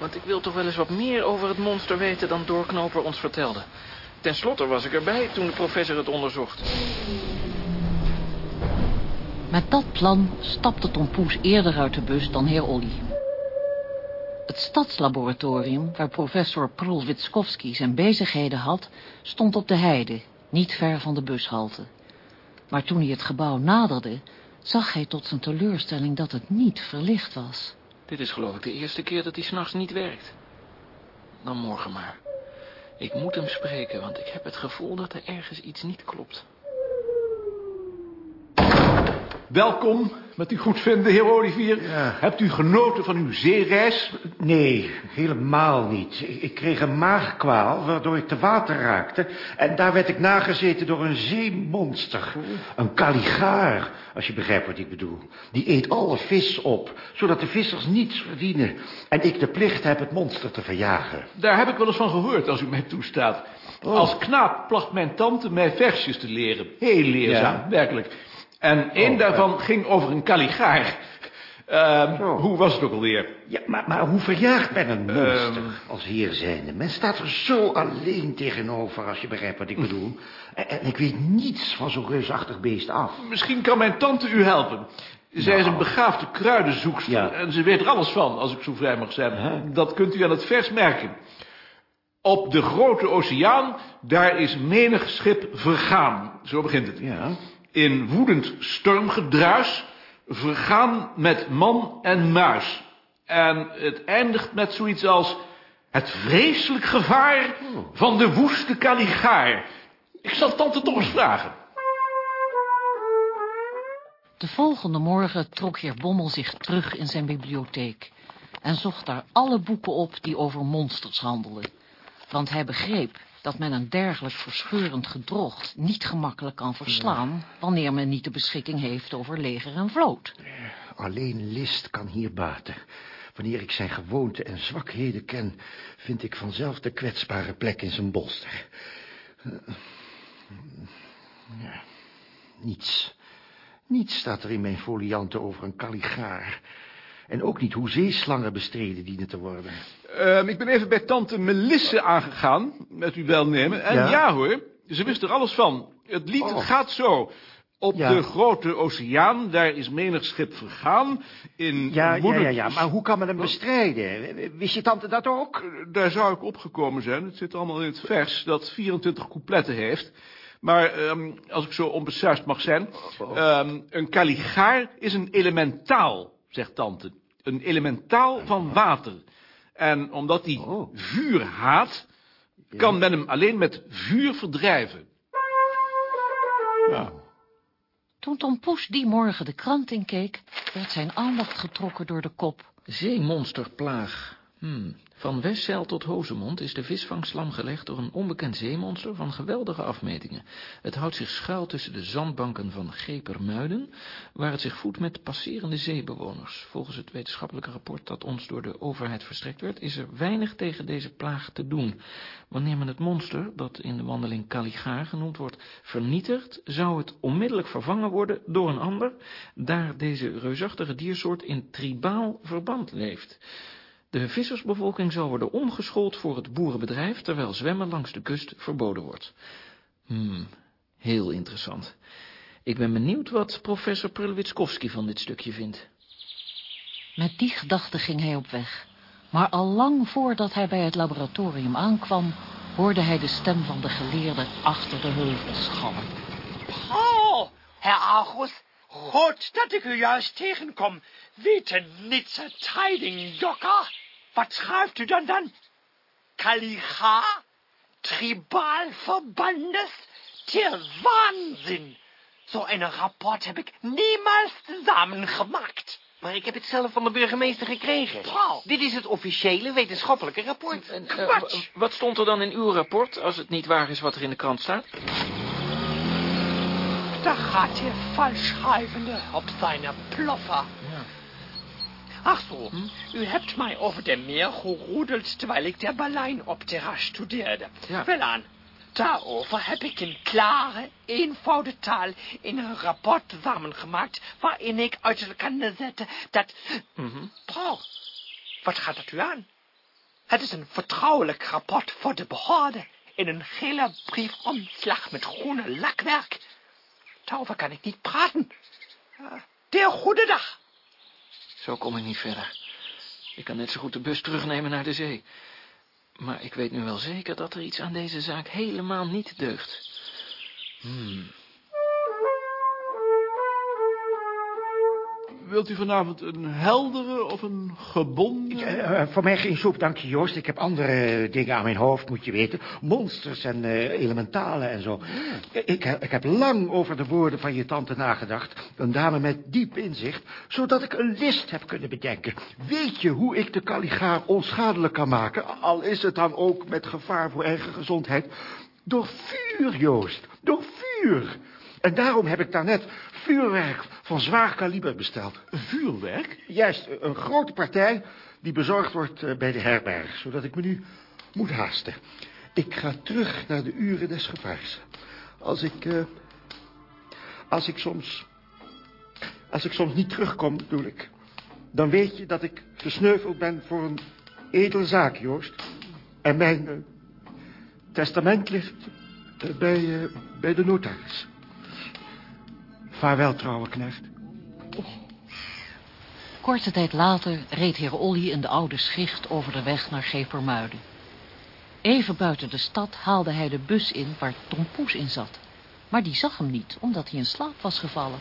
Want ik wil toch wel eens wat meer over het monster weten dan Doorknoper ons vertelde. Ten slotte was ik erbij toen de professor het onderzocht. Met dat plan stapte Tom Poes eerder uit de bus dan heer Olly. Het stadslaboratorium, waar professor Prul Witskowski zijn bezigheden had, stond op de heide, niet ver van de bushalte. Maar toen hij het gebouw naderde, zag hij tot zijn teleurstelling dat het niet verlicht was. Dit is geloof ik de eerste keer dat hij s'nachts niet werkt. Dan morgen maar. Ik moet hem spreken, want ik heb het gevoel dat er ergens iets niet klopt. Welkom, met u goedvinden, heer Olivier. Hebt u genoten van uw zeereis? Nee, helemaal niet. Ik, kreeg een maagkwaal waardoor ik te water raakte. En daar werd ik nagezeten door een zeemonster. Een kaligaar, als je begrijpt wat ik bedoel. Die eet alle vis op, zodat de vissers niets verdienen. En ik de plicht heb het monster te verjagen. Daar heb ik wel eens van gehoord, als u mij toestaat. Als knaap placht mijn tante mij versjes te leren. Heel leerzaam, Ja? werkelijk. En één Oh, daarvan ging over een kaligaar. Ehm, Hoe was het ook alweer? Ja, maar, maar hoe verjaagt men een monster Ehm. als heer zijnde? Men staat er zo alleen tegenover, als je begrijpt wat ik bedoel. En, en ik weet niets van zo'n reusachtig beest af. Misschien kan mijn tante u helpen. Zij is een begaafde kruidenzoekster. En ze weet er alles van, als ik zo vrij mag zijn. Dat kunt u aan het vers merken. Op de grote oceaan, daar is menig schip vergaan. Zo begint het. Ja. In woedend stormgedruis, vergaan met man en muis. En het eindigt met zoiets als... Het vreselijk gevaar van de woeste Caligaar. Ik zal tante toch eens vragen. De volgende morgen trok heer Bommel zich terug in zijn bibliotheek en zocht daar alle boeken op die over monsters handelden. Want hij begreep dat men een dergelijk verscheurend gedrocht niet gemakkelijk kan verslaan wanneer men niet de beschikking heeft over leger en vloot. Alleen list kan hier baten. Wanneer ik zijn gewoonten en zwakheden ken, vind ik vanzelf de kwetsbare plek in zijn bolster. Eh, Ja, niets. Niets staat er in mijn folianten over een kaligaar. En ook niet hoe zeeslangen bestreden dienen te worden. Ehm, ik ben even bij tante Melisse aangegaan, met uw welnemen. En ja, Ja? hoor, ze wist er alles van. Het lied Oh. gaat zo. Op Ja. de grote oceaan, daar is menig schip vergaan. In Ja, ja, moeder- ja, ja, maar hoe kan men hem bestrijden? Wist je tante dat ook? Daar zou ik opgekomen zijn. Het zit allemaal in het vers dat 24 coupletten heeft. Maar ehm, als ik zo onbesuist mag zijn... ehm, een kaligaar is een elementaal, zegt tante. Een elementaal van water. En omdat hij vuur haat... kan men hem alleen met vuur verdrijven. Ja. Toen Tom Poes die morgen de krant inkeek, werd zijn aandacht getrokken door de kop. Zeemonsterplaag. Hmm. Van Westzeil tot Hozemond is de visvangst lam gelegd door een onbekend zeemonster van geweldige afmetingen. Het houdt zich schuil tussen de zandbanken van Gepermuiden, waar het zich voedt met passerende zeebewoners. Volgens het wetenschappelijke rapport dat ons door de overheid verstrekt werd, is er weinig tegen deze plaag te doen. Wanneer men het monster, dat in de wandeling Caligaar genoemd wordt, vernietigt, zou het onmiddellijk vervangen worden door een ander, daar deze reusachtige diersoort in tribaal verband leeft. De vissersbevolking zal worden omgeschoold voor het boerenbedrijf, terwijl zwemmen langs de kust verboden wordt. Hmm, heel interessant. Ik ben benieuwd wat professor Prulwitskowski van dit stukje vindt. Met die gedachte ging hij op weg. Maar al lang voordat hij bij het laboratorium aankwam, hoorde hij de stem van de geleerde achter de heuvels schallen. Oh, Herr Argus, goed dat ik u juist tegenkom. Witte Nitzer Tiding, Jokker. Wat schrijft u dan dan? Kaliga? Tribalverbandes? Der Wahnsinn. So einen Rapport heb ik niemals samengemaakt. Maar ik heb het zelf van de burgemeester gekregen. Paul. Dit is het officiële wetenschappelijke rapport. Eh, w- wat stond er dan in uw rapport, als het niet waar is wat er in de krant staat? Da gaat der Falschschreibende op seine Ploffer. Ach so, u hebt mij over de meer geroedeld terwijl ik der Berlijn-Opera studeerde. Ja. Welaan, daarover heb ik in klare, eenvoudige taal in een rapport samengemaakt waarin ik uit elkaar zette dat... Paul, wat gaat dat u aan? Het is een vertrouwelijk rapport voor de behorde in een gele briefomslag met groene lakwerk. Daarover kan ik niet praten. Der goede dag. Zo kom ik niet verder. Ik kan net zo goed de bus terugnemen naar de zee. Maar ik weet nu wel zeker dat er iets aan deze zaak helemaal niet deugt. Hmm. Wilt u vanavond een heldere of een gebonden? Eh, eh, voor mij geen soep, dank je, Joost. Ik heb andere dingen aan mijn hoofd, moet je weten. Monsters en eh, elementalen en zo. Ik, ik heb lang over de woorden van je tante nagedacht. Een dame met diep inzicht, zodat ik een list heb kunnen bedenken. Weet je hoe ik de kaligaar onschadelijk kan maken? Al is het dan ook met gevaar voor eigen gezondheid. Door vuur, Joost. Door vuur. En daarom heb ik daarnet vuurwerk van zwaar kaliber besteld. Vuurwerk? Juist, een grote partij die bezorgd wordt eh, bij de herberg, zodat ik me nu moet haasten. Ik ga terug naar de uren des gevaars. Als ik, eh, als ik soms, als ik soms niet terugkom, bedoel ik, dan weet je dat ik gesneuveld ben voor een edele zaak, Joost. En mijn eh, testament ligt bij, bij de notaris. Vaarwel, trouwe knecht. Korte tijd later reed heer Olly in de oude schicht over de weg naar Gepermuiden. Even buiten de stad haalde hij de bus in waar Tom Poes in zat. Maar die zag hem niet, omdat hij in slaap was gevallen.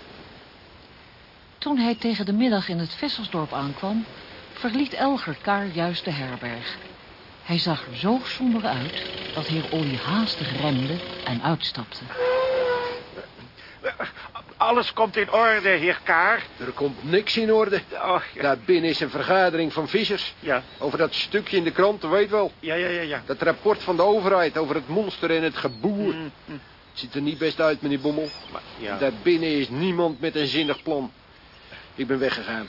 Toen hij tegen de middag in het vissersdorp aankwam, verliet Elger Kaar juist de herberg. Hij zag er zo somber uit dat heer Olly haastig remde en uitstapte. Alles komt in orde, heer Kaar. Er komt niks in orde. Oh, ja. Daar binnen is een vergadering van vissers. Ja. Over dat stukje in de krant, weet wel. Ja, ja, ja, ja. Dat rapport van de overheid over het monster en het geboer. Mm, mm. Het ziet er niet best uit, meneer Bommel. Maar, ja. Daar binnen is niemand met een zinnig plan. Ik ben weggegaan.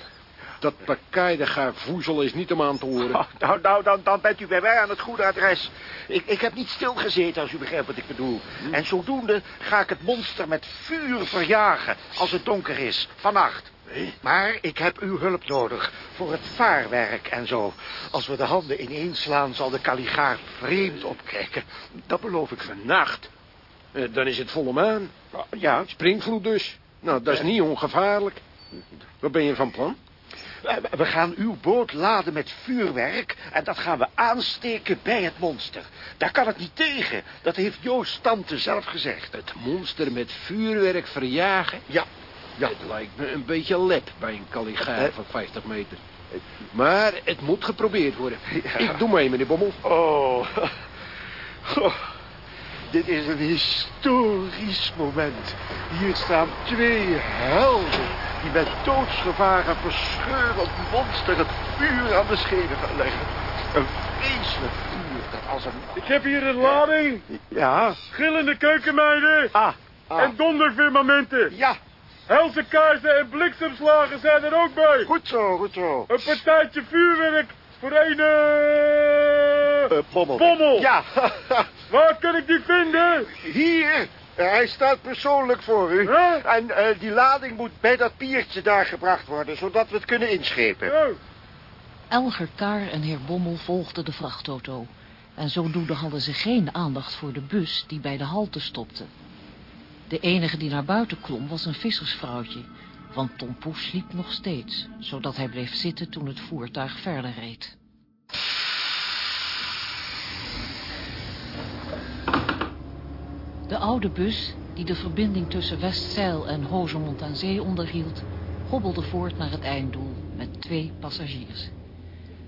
Dat pakkeide voezel is niet om aan te horen. Oh, nou, nou, dan, dan bent u bij mij aan het goede adres. Ik, ik heb niet stilgezeten, als u begrijpt wat ik bedoel. En zodoende ga ik het monster met vuur verjagen, als het donker is, vannacht. Maar ik heb uw hulp nodig voor het vaarwerk en zo. Als we de handen ineenslaan, zal de kaligaar vreemd opkijken. Dat beloof ik. Vannacht? Eh, dan is het volle maan. Ja, Springvloed dus. Nou, dat is niet ongevaarlijk. Wat ben je van plan? We- we gaan uw boot laden met vuurwerk... en dat gaan we aansteken bij het monster. Daar kan het niet tegen. Dat heeft Joost tante zelf gezegd. Het monster met vuurwerk verjagen? Ja, ja. Het lijkt me een beetje lep bij een kaligaar Eh? van 50 meter. Maar het moet geprobeerd worden. Ja. Ik doe mee, meneer Bommel. Oh. Oh. Dit is een historisch moment. Hier staan twee helden die met doodsgevaar en verscheurend monster het vuur aan de schenen gaan leggen. Een vreselijk vuur dat als een... Ik heb hier een lading. Ja, Gillende keukenmeiden. ah, ah. En donderfirmamenten. Ja, Helse kaarsen en bliksemslagen zijn er ook bij. goed zo, goed zo. Een partijtje vuurwerk voor een... eh, Eh, Bommel. Bommel. Ja, Waar kan ik die vinden? hier. Eh, Hij staat persoonlijk voor u. Huh? En eh, die lading moet bij dat piertje daar gebracht worden, zodat we het kunnen inschepen. Oh, Elger Kaar en heer Bommel volgden de vrachtauto. En zodoende hadden ze geen aandacht voor de bus die bij de halte stopte. De enige die naar buiten klom was een vissersvrouwtje. Want Tom Poes sliep nog steeds, zodat hij bleef zitten toen het voertuig verder reed. De oude bus, die de verbinding tussen Westzeil en Hozemond aan Zee onderhield, hobbelde voort naar het einddoel met twee passagiers.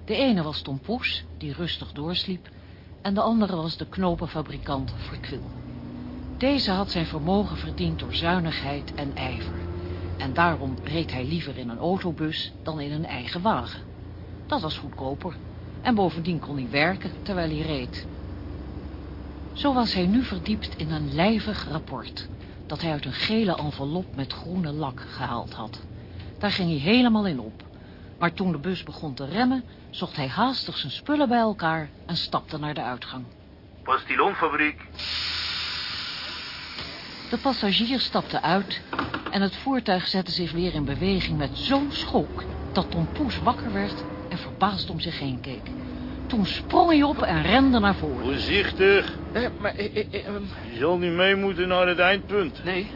De ene was Tom Poes, die rustig doorsliep, en de andere was de knopenfabrikant Verkwil. Deze had zijn vermogen verdiend door zuinigheid en ijver. En daarom reed hij liever in een autobus dan in een eigen wagen. Dat was goedkoper. En bovendien kon hij werken terwijl hij reed. Zo was hij nu verdiept in een lijvig rapport... dat hij uit een gele envelop met groene lak gehaald had. Daar ging hij helemaal in op. Maar toen de bus begon te remmen... zocht hij haastig zijn spullen bij elkaar en stapte naar de uitgang. Pastillonfabriek. De passagier stapte uit en het voertuig zette zich weer in beweging met zo'n schok dat Tom Poes wakker werd en verbaasd om zich heen keek. Toen sprong hij op en rende naar voren. Voorzichtig. Eh, maar, eh, eh, eh, ehm, Je zal niet mee moeten naar het eindpunt. nee,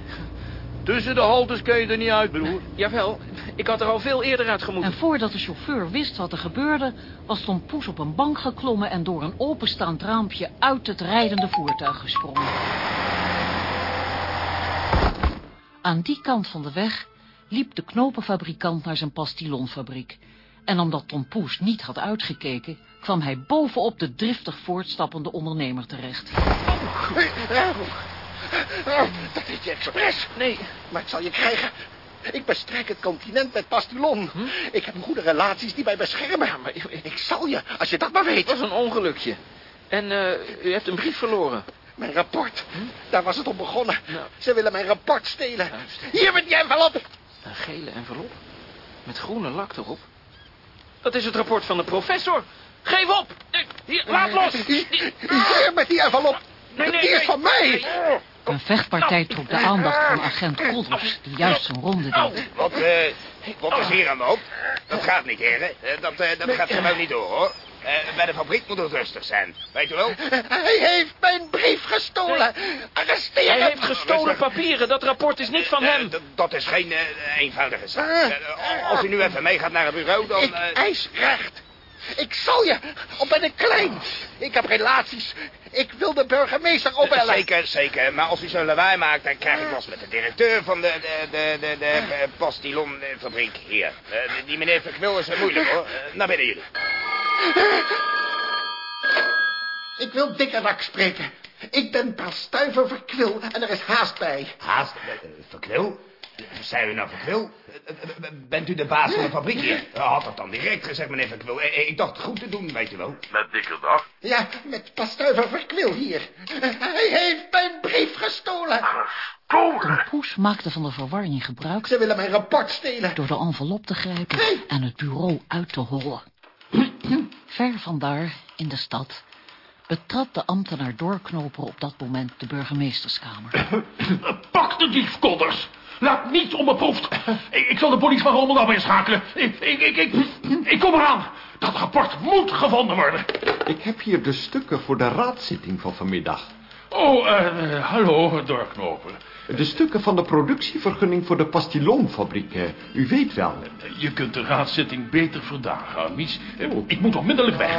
Tussen de haltes kun je er niet uit, broer. jawel, ik had er al veel eerder uit En gemoeten. voordat de chauffeur wist wat er gebeurde, was Tom Poes op een bank geklommen en door een openstaand raampje uit het rijdende voertuig gesprongen. Aan die kant van de weg liep de knopenfabrikant naar zijn pastillonfabriek. En omdat Tom Poes niet had uitgekeken, kwam hij bovenop de driftig voortstappende ondernemer terecht. Oh, dat is je expres. Nee, Maar ik zal je krijgen. Ik bestrijk het continent met Pastillon. Hm? Ik heb goede relaties die mij beschermen. maar ik, zal je, als je dat maar weet. het was een ongelukje. En eh, u heeft een brief verloren. Mijn rapport. Daar was het om begonnen. Nou. Ze willen mijn rapport stelen. Hier met die envelop. Een gele envelop. Met groene lak erop. Dat is het rapport van de professor. Geef op! Hier, laat los! Hier met die envelop. Nee, nee, die is van mij. Een vechtpartij trok de aandacht van agent Kodders, die juist zijn ronde deed. Wat, eh, wat is hier aan de hand? Dat gaat niet, heren. Eh, dat, eh, dat gaat gewoon niet door, hoor. Eh, bij de fabriek moet het rustig zijn. Weet u wel? Hij heeft mijn brief gestolen. Arresteer Hij hem. heeft gestolen papieren. Dat rapport is niet van Eh, hem. dat is geen eh, eenvoudige zaak. Eh, als u nu even meegaat naar het bureau, dan... Ik eh, eis recht. Ik zal je, al ben ik klein. Ik heb relaties. Ik wil de burgemeester opbellen. Zeker, zeker. Maar als u zo'n lawaai maakt, dan krijg ik last met de directeur van de, de, de, de, de eh, Postillonfabriek hier. Eh, die meneer Verkwil is moeilijk, hoor. Eh, naar binnen jullie. Ik wil Dikkerdak spreken. Ik ben Pastuiver Verkwil en er is haast bij. Haast? Eh, Verkwil? Zijn u nou Verkwil? Eh, eh, Bent u de baas van de fabriek hier? Had dat dan direct gezegd, meneer Verkwil. Eh, Ik dacht het goed te doen, weet u wel. Met dikke dag. Ja, met Pastuiver Verkwil hier. Hij heeft mijn brief gestolen. Tom Poes maakte van de verwarring gebruik... Ze willen mijn rapport stelen. door de envelop te grijpen en het bureau uit te hollen. Ver vandaar, in de stad, betrad de ambtenaar Doorknoper op dat moment de burgemeesterskamer. Pak de diefkodders! Laat niets onbeproefd. Ik, ik zal de politie van Rommeldam inschakelen. Ik, ik, ik, ik, ik kom eraan. Dat rapport moet gevonden worden. Ik heb hier de stukken voor de raadzitting van vanmiddag. Oh, eh, hallo, doorknopen. De stukken van de productievergunning voor de Pastillonfabriek. eh, U weet wel. Je kunt de raadszitting beter vandaag, Amies. Eh, Ik moet onmiddellijk weg.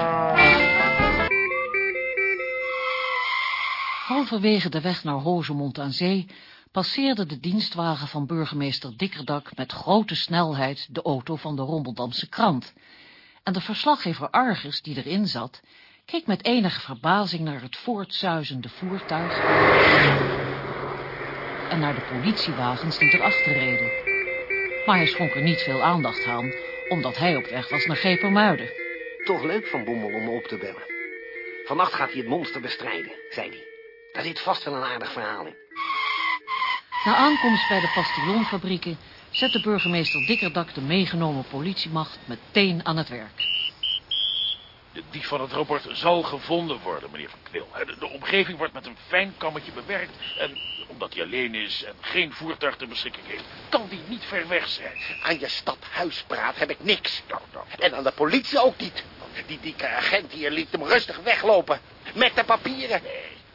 Halverwege de weg naar Hozemond aan Zee passeerde de dienstwagen van burgemeester Dikkerdak met grote snelheid de auto van de Rommeldamse krant. En de verslaggever Argus, die erin zat, keek met enige verbazing naar het voortzuizende voertuig en naar de politiewagens die erachter reden. Maar hij schonk er niet veel aandacht aan, omdat hij op weg was naar Gepermuiden. Toch leuk van Bommel om me op te bellen. Vannacht gaat hij het monster bestrijden, zei hij. Daar zit vast wel een aardig verhaal in. Na aankomst bij de Pastillonfabrieken zette burgemeester Dikkerdak de meegenomen politiemacht meteen aan het werk. De dief van het rapport zal gevonden worden, meneer Van Kwil. De, de omgeving wordt met een fijn kammetje bewerkt. En omdat hij alleen is en geen voertuig ter beschikking heeft... kan die niet ver weg zijn. Aan je stadhuispraat heb ik niks. En aan de politie ook niet. Die dikke agent hier liet hem rustig weglopen. Met de papieren.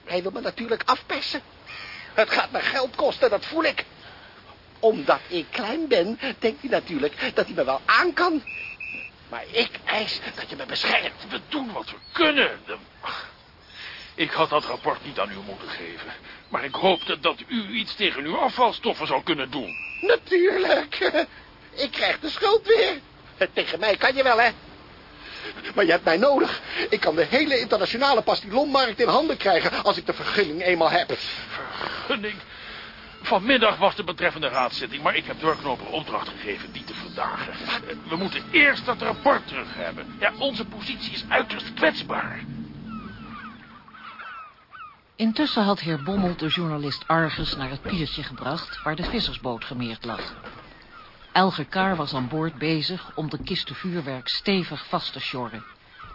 Hij wil me natuurlijk afpersen. Het gaat me geld kosten, dat voel ik. Omdat ik klein ben, denkt hij natuurlijk dat hij me wel aan kan. Maar ik eis dat je me beschermt. We doen wat we kunnen. Ik had dat rapport niet aan u moeten geven. Maar ik hoopte dat u iets tegen uw afvalstoffen zou kunnen doen. Natuurlijk. Ik krijg de schuld weer. Tegen mij kan je wel, hè? Maar je hebt mij nodig. Ik kan de hele internationale pastillonmarkt in handen krijgen... als ik de vergunning eenmaal heb. Gunning. Vanmiddag was de betreffende raadszitting, maar ik heb Doorknoper opdracht gegeven die te vandagen. We moeten eerst dat rapport terug hebben. Ja, onze positie is uiterst kwetsbaar. Intussen had heer Bommel de journalist Argus naar het piertje gebracht... waar de vissersboot gemeerd lag. Elger Kaar was aan boord bezig om de kisten vuurwerk stevig vast te sjorren.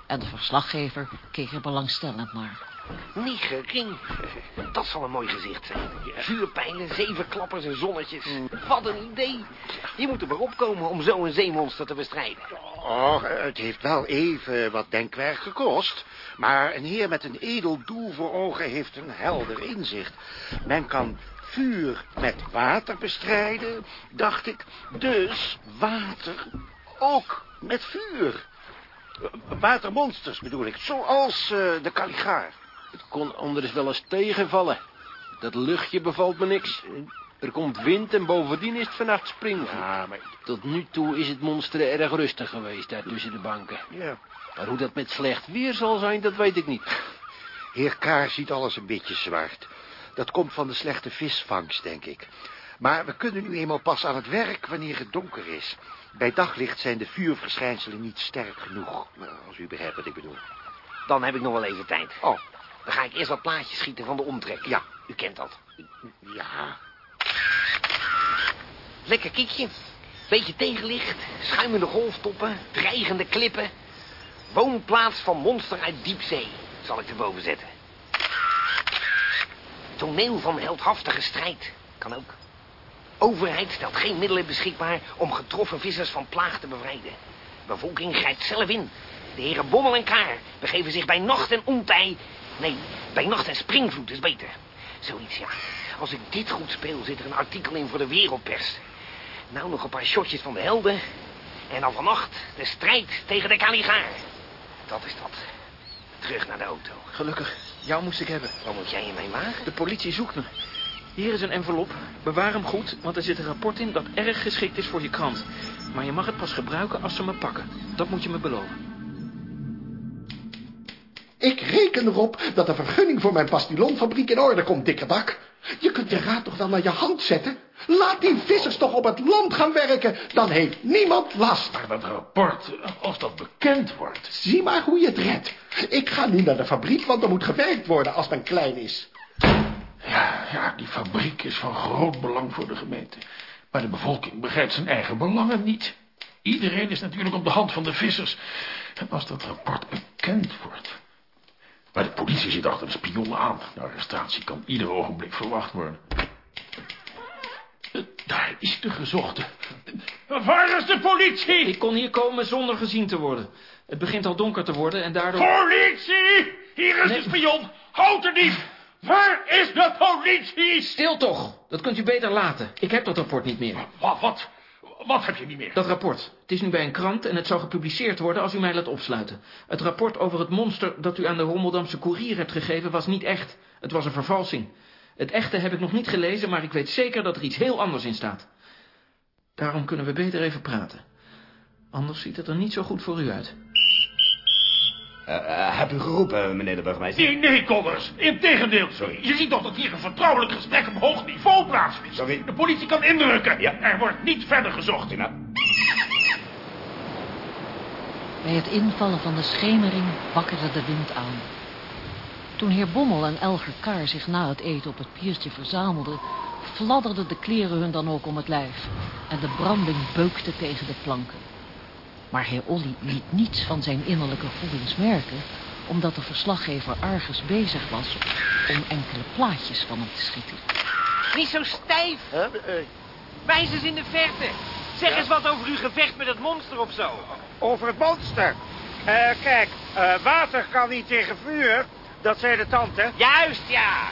En de verslaggever keek er belangstellend naar. Niet gering. Dat zal een mooi gezicht zijn. Vuurpijlen, zeven klappers en zonnetjes. Wat een idee. Je moet er maar opkomen om zo een zeemonster te bestrijden. Oh, het heeft wel even wat denkwerk gekost. Maar een heer met een edel doel voor ogen heeft een helder inzicht. Men kan vuur met water bestrijden, dacht ik. Dus water ook met vuur. Eh, Watermonsters bedoel ik, zoals eh, de kaligaar. Het kon anders wel eens tegenvallen. Dat luchtje bevalt me niks. Er komt wind en bovendien is het vannacht springvloed. Ja, maar... Tot nu toe is het monster erg rustig geweest daar tussen de banken. Ja. Maar hoe dat met slecht weer zal zijn, dat weet ik niet. Heer Kaar ziet alles een beetje zwart. Dat komt van de slechte visvangst, denk ik. Maar we kunnen nu eenmaal pas aan het werk wanneer het donker is. Bij daglicht zijn de vuurverschijnselen niet sterk genoeg. Nou, Als u begrijpt wat ik bedoel. Dan heb ik nog wel even tijd. Oh. Dan ga ik eerst wat plaatjes schieten van de omtrek. Ja. U kent dat. Ja. Lekker kiekje. Beetje tegenlicht. Schuimende golftoppen. Dreigende klippen. Woonplaats van monster uit diepzee. Zal ik erboven zetten. Toneel van heldhaftige strijd. Kan ook. Overheid stelt geen middelen beschikbaar om getroffen vissers van plaag te bevrijden. Bevolking grijpt zelf in. De heren Bommel en Kaar begeven zich bij nacht en ontij... Nee, bij nacht en springvloed is beter. Zoiets, ja. Als ik dit goed speel, zit er een artikel in voor de wereldpers. Nou, nog een paar shotjes van de helden. En dan vannacht de strijd tegen de Kaligaar. dat is dat. Terug naar de auto. Gelukkig, jou moest ik hebben. Wat moet jij in mijn wagen? De politie zoekt me. Hier is een envelop. Bewaar hem goed, want er zit een rapport in dat erg geschikt is voor je krant. Maar je mag het pas gebruiken als ze me pakken. Dat moet je me beloven. Ik reken erop dat de vergunning voor mijn pastillonfabriek in orde komt, dikke dak. Je kunt je raad toch wel naar je hand zetten? Laat die vissers toch op het land gaan werken, dan heeft niemand last. Maar dat rapport, als dat bekend wordt... Zie maar hoe je het redt. Ik ga nu naar de fabriek, want er moet gewerkt worden als men klein is. Ja, ja, die fabriek is van groot belang voor de gemeente. Maar de bevolking begrijpt zijn eigen belangen niet. Iedereen is natuurlijk op de hand van de vissers. En als dat rapport bekend wordt... Maar de politie zit achter de spion aan. De arrestatie kan ieder ogenblik verwacht worden. Eh, Daar is de gezochte. Waar is de politie? Ik kon hier komen zonder gezien te worden. Het begint al donker te worden en daardoor... Politie! Hier is Nee. de spion! Houd er niet! Waar is de politie? Stil toch! Dat kunt u beter laten. Ik heb dat rapport niet meer. Wat, wat, wat heb je niet meer? Dat rapport. Het is nu bij een krant en het zou gepubliceerd worden als u mij laat opsluiten. Het rapport over het monster dat u aan de Rommeldamse koerier hebt gegeven was niet echt. Het was een vervalsing. Het echte heb ik nog niet gelezen, maar ik weet zeker dat er iets heel anders in staat. Daarom kunnen we beter even praten. Anders ziet het er niet zo goed voor u uit. Eh, heb u geroepen, meneer de burgemeester? Nee, nee, Kodders. Integendeel. Sorry. Je ziet toch dat hier een vertrouwelijk gesprek op hoog niveau plaatsvindt. Sorry. De politie kan indrukken. Ja. Er wordt niet verder gezocht. Nou, Bij het invallen van de schemering wakkerde de wind aan. Toen heer Bommel en Elger Kar zich na het eten op het piertje verzamelden... fladderden de kleren hun dan ook om het lijf... en de branding beukte tegen de planken. Maar heer Olly liet niets van zijn innerlijke gevoelens merken... omdat de verslaggever Argus bezig was om enkele plaatjes van hem te schieten. Niet zo stijf. Wijs eens in de verte. Zeg eens wat over uw gevecht met het monster of zo. Over het monster. Eh, kijk, eh, water kan niet tegen vuur. Dat zei de tante. Juist, ja.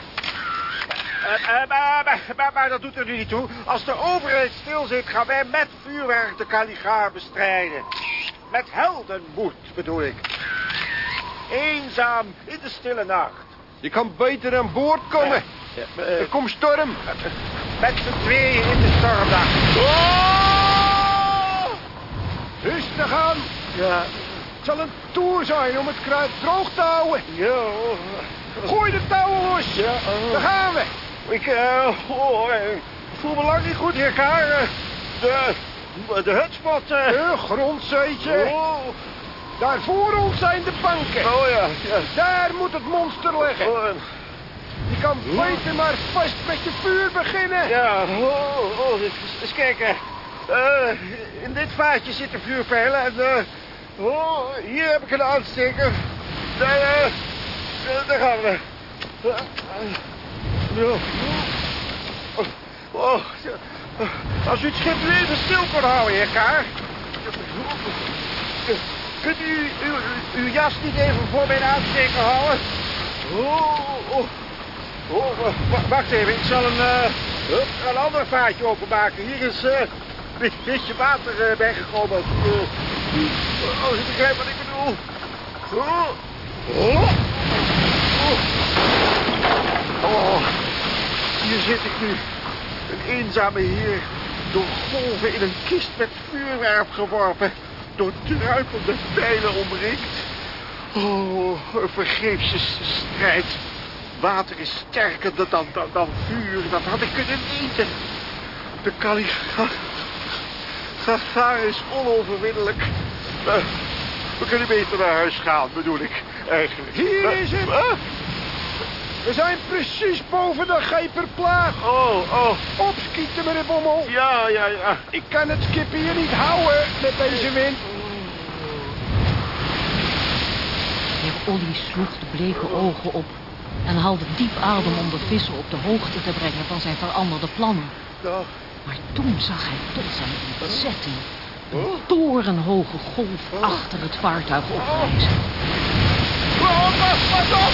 Eh, eh, maar, maar, maar, maar dat doet er nu niet toe. Als de overheid stil zit, gaan wij met vuurwerk de Caligaar bestrijden. Met heldenmoed, bedoel ik. Eenzaam in de stille nacht. Je kan beter aan boord komen. Eh, Er komt storm. met z'n tweeën in de stormdag. Oh! Rustig aan. Ja, Het zal een toer zijn om het kruid droog te houden. ja. Gooi de touwen los. Ja, oh. Daar gaan we. Ik eh, oh, eh, voel me lang niet goed, heer Kaar. De, de hutspot. eh. Een grondzeetje. Oh, Daar voor ons zijn de banken. oh ja. ja. Daar moet het monster liggen. Oh, Je kan beter maar vast met je vuur beginnen. Ja, oh, oh, eens, kijken. Eh, in dit vaatje zitten vuurpijlen en eh, oh, hier heb ik een aansteker. Daar, daar gaan we. Eh, eh. Oh, oh, als u het schip even stil kon houden, heer Kaar. Kunt u uw, jas niet even voor mijn aansteker houden? Oh, oh. Oh, wa- wa- wacht even, ik zal een, eh, een ander vaatje openmaken. Hier is eh, een beetje water eh, bijgekomen. Uh, als u begrijpt wat ik bedoel. Oh. Oh. Oh. Hier zit ik nu. Een eenzame heer. Door golven in een kist met vuurwerk geworpen. Door druipende pijlen omringd. Oh, een vergeefse strijd. Water is sterker dan, dan, dan vuur. Dat had ik kunnen weten. De Caligara is onoverwinnelijk. Eh, we kunnen beter naar huis gaan, bedoel ik. Eigenlijk. Hier Eh, is het. eh? We zijn precies boven de Geperplaat. Oh, oh. Opschieten, meneer Bommel. Ja, ja, ja. Ik kan het schip hier niet houden met deze wind. Heer Olly sloeg de bleke ogen op en haalde diep adem om de visser op de hoogte te brengen van zijn veranderde plannen. Maar toen zag hij tot zijn ontzetting een torenhoge golf achter het vaartuig oprijzen. Oh, pas, pas op!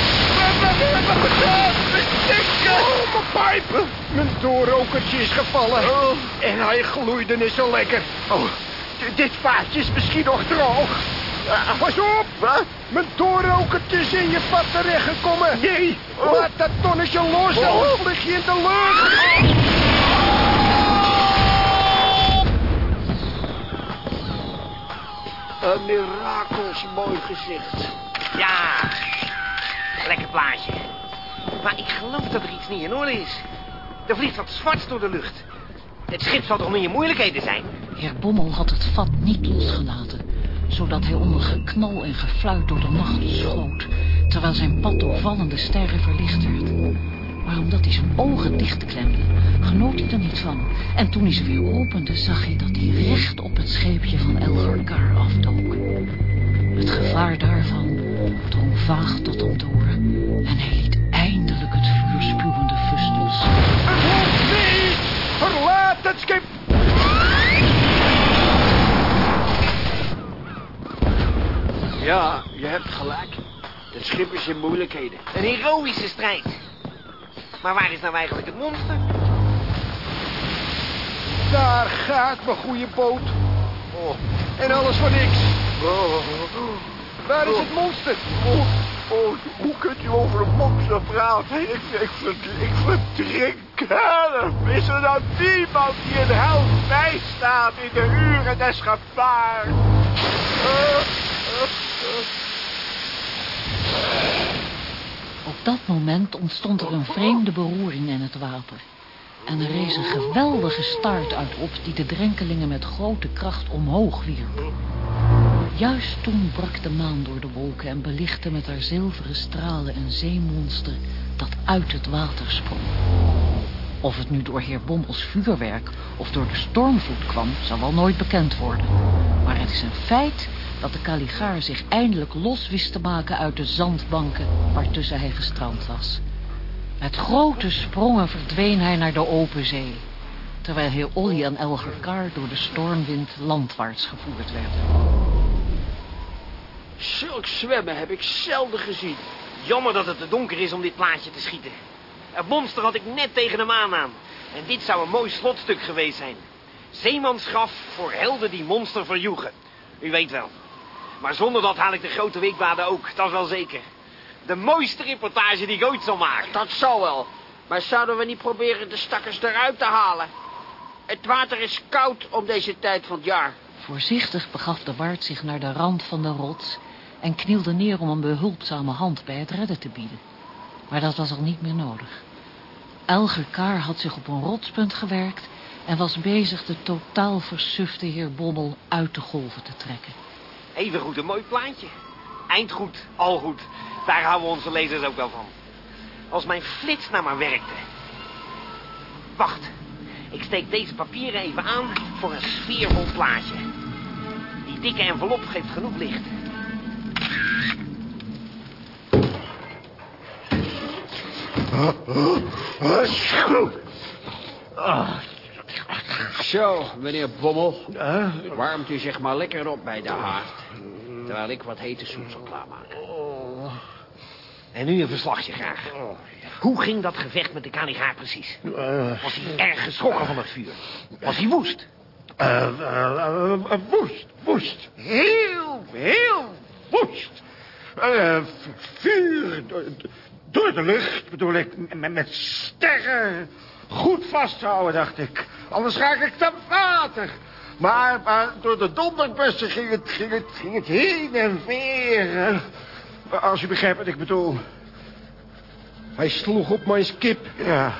We stinken! Oh, mijn pijpen. Mijn doorrokertje is gevallen. En hij gloeide niet zo lekker. Oh, dit vaatje is misschien nog droog. Ah, Pas op! Wat? Mijn doorrokertje is in je pad terechtgekomen. Nee. Laat dat tonnetje los, Oh. anders vlieg je in de lucht. Een mirakels mooi gezicht. Ja, lekker plaatje. Maar ik geloof dat er iets niet in orde is. Er vliegt wat zwarts door de lucht. Het schip zal toch niet in moeilijkheden zijn? Heer Bommel had het vat niet losgelaten, zodat hij onder geknal en gefluit door de nacht schoot, terwijl zijn pad door vallende sterren verlicht werd. Maar omdat hij zijn ogen dichtklemde, genoot hij er niet van. En toen hij ze weer opende, zag hij dat hij recht op het scheepje van Elgarkar afdook. Het gevaar daarvan drong vaag tot hem door en hij liet eindelijk het vuurspuwende fust los. Nee! Verlaat het schip! Ja, je hebt gelijk. Het schip is in moeilijkheden. Een heroïsche strijd. Maar waar is nou eigenlijk het monster? Daar gaat mijn goede boot. Oh. En alles voor niks. Waar is het monster? Oh, oh, hoe kunt u over een monster praten? Ik, ik, verd- ik verdrink. Er is er nou niemand die een held bijstaat in de uren des gevaars. Op dat moment ontstond er een vreemde beroering in het water. En er rees een geweldige staart uit op die de drenkelingen met grote kracht omhoog wierp. Juist toen brak de maan door de wolken en belichtte met haar zilveren stralen een zeemonster dat uit het water sprong. Of het nu door heer Bommels vuurwerk of door de stormvloed kwam, zal wel nooit bekend worden. Maar het is een feit dat de kaligaar zich eindelijk los wist te maken uit de zandbanken waartussen hij gestrand was. Met grote sprongen verdween hij naar de open zee, terwijl heer Olly en Elgerkar door de stormwind landwaarts gevoerd werden. Zulk zwemmen heb ik zelden gezien. Jammer dat het te donker is om dit plaatje te schieten. Het monster had ik net tegen de maan aan. En dit zou een mooi slotstuk geweest zijn. Zeemansgraf voor helden die monster verjoegen. U weet wel. Maar zonder dat haal ik de grote weekbladen ook, dat is wel zeker. De mooiste reportage die ik ooit zal maken. Dat zal wel. Maar zouden we niet proberen de stakkers eruit te halen? Het water is koud om deze tijd van het jaar. Voorzichtig begaf de waard zich naar de rand van de rots en knielde neer om een behulpzame hand bij het redden te bieden. Maar dat was al niet meer nodig. Elgerkar had zich op een rotspunt gewerkt en was bezig de totaal versufte heer Bommel uit de golven te trekken. Even goed een mooi plaatje. Eindgoed, al goed. Daar houden onze lezers ook wel van. Als mijn flits nou maar werkte. Wacht. Ik steek deze papieren even aan voor een sfeervol plaatje. Die dikke envelop geeft genoeg licht. Zo, meneer Bommel. Warmt u zich maar lekker op bij de haard. Terwijl ik wat hete soep zal klaarmaken. En nu een verslagje graag. Hoe ging dat gevecht met de Kaligaar precies? Was hij erg geschrokken van het vuur? Was hij woest? Eh, eh, eh, woest, woest. Heel, heel Eh, v- vuur door, door de lucht, bedoel ik, met, met sterren. Goed vasthouden, dacht ik. Anders raak ik te water. Maar, maar door de donderbussen ging het, ging, het, ging het heen en weer. Als u begrijpt wat ik bedoel. Hij sloeg op mijn skip. Ja.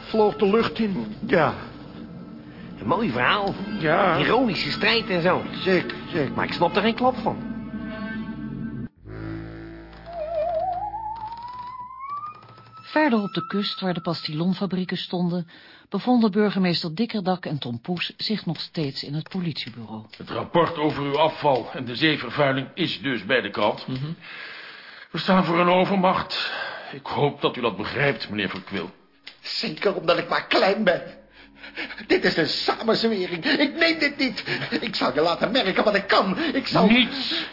Vloog de lucht in. Ja. Een mooi verhaal. Ja. Ironische strijd en zo. Zeker, zeker. Maar ik snap er geen klap van. Verder op de kust, waar de pastillonfabrieken stonden, bevonden burgemeester Dikkerdak en Tom Poes zich nog steeds in het politiebureau. Het rapport over uw afval en de zeevervuiling is dus bij de krant. We staan voor een overmacht. Ik hoop dat u dat begrijpt, meneer Verkwil. Zeker omdat ik maar klein ben. Dit is een samenzwering. Ik neem dit niet. Ik zal je laten merken wat ik kan. Ik zal... Niets.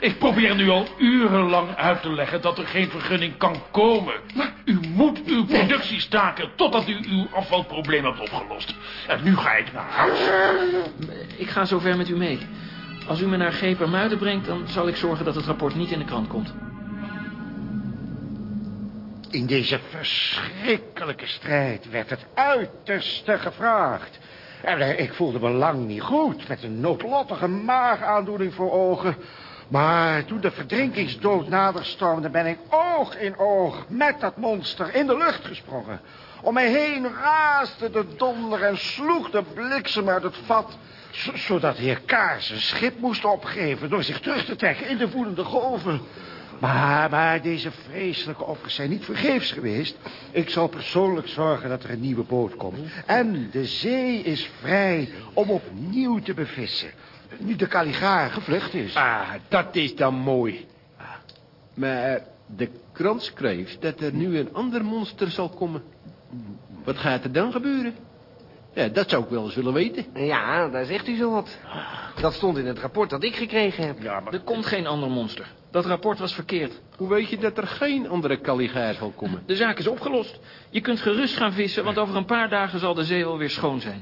Ik probeer nu al urenlang uit te leggen dat er geen vergunning kan komen. U moet uw productie staken totdat u uw afvalprobleem hebt opgelost. En nu ga ik naar huis. Ik ga zover met u mee. Als u me naar Gepermuiden brengt, dan zal ik zorgen dat het rapport niet in de krant komt. In deze verschrikkelijke strijd werd het uiterste gevraagd. En eh, ik voelde me lang niet goed, met een noodlottige maagaandoening voor ogen. Maar toen de verdrinkingsdood naderstormde, ben ik oog in oog met dat monster in de lucht gesprongen. Om mij heen raasde de donder en sloeg de bliksem uit het vat... zo- zodat heer Kaar zijn schip moest opgeven... door zich terug te trekken in de voedende golven. Maar, maar deze vreselijke offers zijn niet vergeefs geweest. Ik zal persoonlijk zorgen dat er een nieuwe boot komt. En de zee is vrij om opnieuw te bevissen. Nu de Caligaar gevlucht is. Ah, dat is dan mooi. Maar de krant schreef dat er nu een ander monster zal komen. Wat gaat er dan gebeuren? Ja, dat zou ik wel eens willen weten. Ja, daar zegt u zo wat. Dat stond in het rapport dat ik gekregen heb. Er komt geen ander monster. Dat rapport was verkeerd. Hoe weet je dat er geen andere Caligaar zal komen? De zaak is opgelost. Je kunt gerust gaan vissen, want over een paar dagen zal de zee wel weer schoon zijn.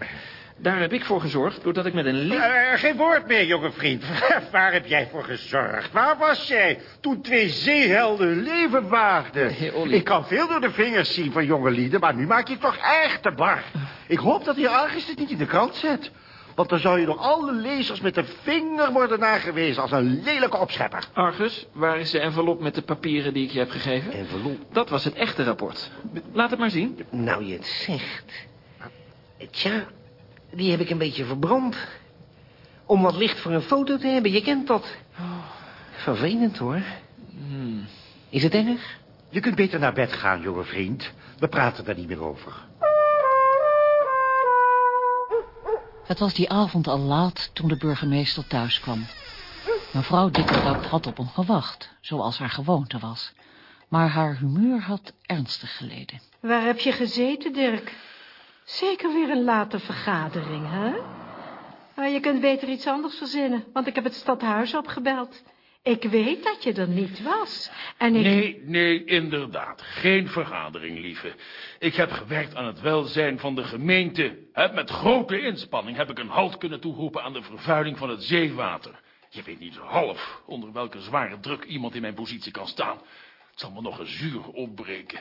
Daar heb ik voor gezorgd, doordat ik met een licht... Eh, geen woord meer, jonge vriend. Waar heb jij voor gezorgd? Waar was jij toen twee zeehelden leven waagden? Ik kan veel door de vingers zien van jonge lieden, maar nu maak je toch echt te bar. Ik hoop dat hier Argus het niet in de krant zet. Want dan zou je door alle lezers met de vinger worden nagewezen als een lelijke opschepper. Argus, waar is de envelop met de papieren die ik je heb gegeven? Envelop? Dat was het echte rapport. Laat het maar zien. Nou, je het zegt. Tja, die heb ik een beetje verbrand. Om wat licht voor een foto te hebben, je kent dat. Vervelend, hoor. Hmm. Is het erg? Je kunt beter naar bed gaan, jonge vriend. We praten daar niet meer over. Het was die avond al laat toen de burgemeester thuis kwam. Mevrouw Dikkerdak had op hem gewacht, zoals haar gewoonte was. Maar haar humeur had ernstig geleden. Waar heb je gezeten, Dirk? Zeker weer een late vergadering, hè? Maar je kunt beter iets anders verzinnen, want ik heb het stadhuis opgebeld. Ik weet dat je er niet was. En ik... Nee, nee, inderdaad. Geen vergadering, lieve. Ik heb gewerkt aan het welzijn van de gemeente. Met grote inspanning heb ik een halt kunnen toeroepen aan de vervuiling van het zeewater. Je weet niet half onder welke zware druk iemand in mijn positie kan staan. Het zal me nog een zuur opbreken.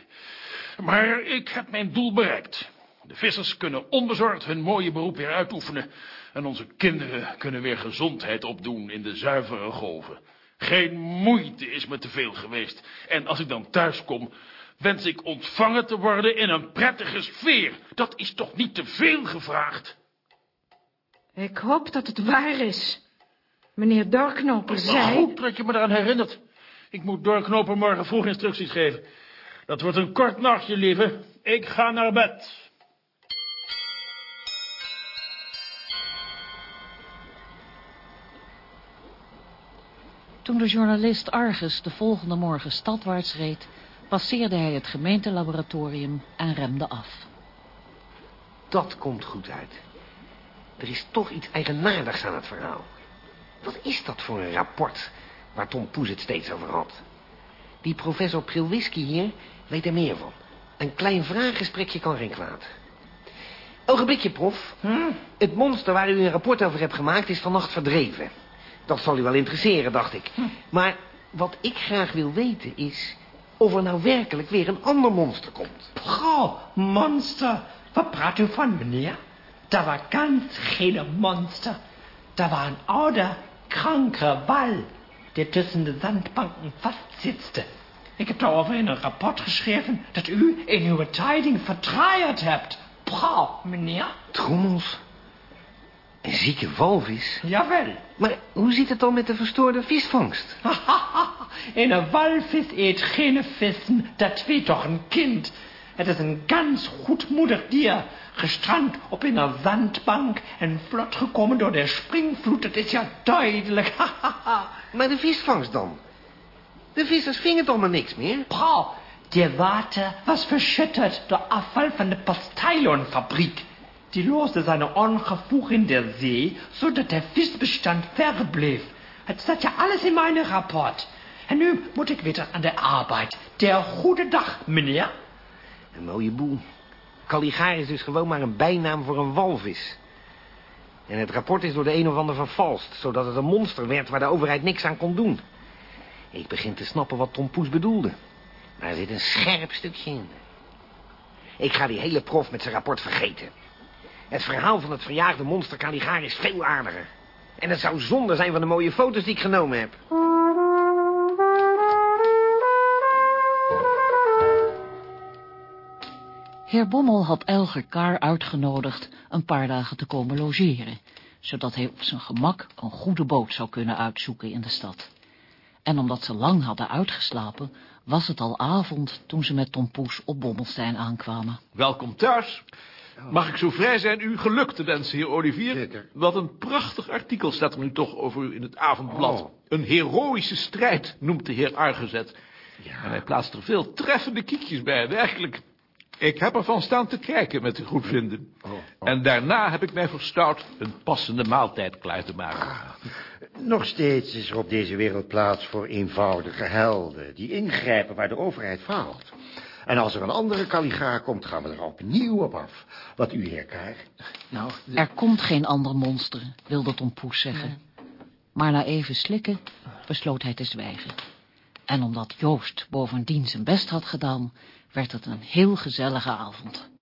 Maar ik heb mijn doel bereikt. De vissers kunnen onbezorgd hun mooie beroep weer uitoefenen. En onze kinderen kunnen weer gezondheid opdoen in de zuivere golven. Geen moeite is me te veel geweest. En als ik dan thuis kom, wens ik ontvangen te worden in een prettige sfeer. Dat is toch niet te veel gevraagd? Ik hoop dat het waar is. Meneer Dorknoper zei... Goed dat je me eraan herinnert. Ik moet doorknopen morgen vroeg instructies geven. Dat wordt een kort nachtje, lieve. Ik ga naar bed. Toen de journalist Argus de volgende morgen stadwaarts reed... passeerde hij het gemeentelaboratorium en remde af. Dat komt goed uit. Er is toch iets eigenaardigs aan het verhaal. Wat is dat voor een rapport waar Tom Poes het steeds over had? Die professor Prilwiski hier weet er meer van. Een klein vraaggesprekje kan geen kwaad. Ogenblikje, prof. Het monster waar u een rapport over hebt gemaakt is vannacht verdreven. Dat zal u wel interesseren, dacht ik. Maar wat ik graag wil weten is... of er nou werkelijk weer een ander monster komt. Frau, Monster. Wat praat u van, meneer? Da war ganz geen Monster. Da war een oude, kranke wal... die tussen de zandbanken vastzitste. Ik heb daarover in een rapport geschreven... dat u in uw tijding vertraaierd hebt. Frau, meneer? Trommels. Een zieke walvis? Jawel. Maar hoe zit het dan met de verstoorde visvangst? Een walvis eet geen vissen, dat weet toch een kind. Het is een ganz goedmoedig dier, gestrand op een zandbank en vlot gekomen door de springvloed, dat is ja duidelijk. maar de visvangst dan? De vissers vingen toch maar niks meer? Paul, de water was verschüttet door afval van de Postillonfabrik. Die loste seine Ongevoeg in der See, zodat der Visbestand verbleef. Het staat ja alles in mijn rapport. En nu moet ik weer aan de arbeid. Der goede dag, meneer. Een mooie boel. Caligaar is dus gewoon maar een bijnaam voor een walvis. En het rapport is door de een of ander vervalst... zodat het een monster werd waar de overheid niks aan kon doen. Ik begin te snappen wat Tom Poes bedoelde. Maar er zit een scherp stukje in. Ik ga die hele prof met zijn rapport vergeten. Het verhaal van het verjaagde monster Caligari is veel aardiger. En het zou zonde zijn van de mooie foto's die ik genomen heb. Heer Bommel had Elger Kaar uitgenodigd een paar dagen te komen logeren, zodat hij op zijn gemak een goede boot zou kunnen uitzoeken in de stad. En omdat ze lang hadden uitgeslapen, was het al avond toen ze met Tom Poes op Bommelstein aankwamen. Welkom thuis. Mag ik zo vrij zijn u geluk te wensen, heer Olivier? Wat een prachtig artikel staat er nu toch over u in het avondblad. Een heroïsche strijd, noemt de heer Argezet. En hij plaatst er veel treffende kiekjes bij, werkelijk. Ik heb ervan staan te kijken met uw goedvinden. En daarna heb ik mij verstout een passende maaltijd klaar te maken. Nog steeds is er op deze wereld plaats voor eenvoudige helden... die ingrijpen waar de overheid faalt. En als er een andere Caligaar komt, gaan we er opnieuw op af. Wat u, heer Kaar? Nou, er komt geen ander monster, wilde Tom Poes zeggen. Maar na even slikken besloot hij te zwijgen. En omdat Joost bovendien zijn best had gedaan, werd het een heel gezellige avond.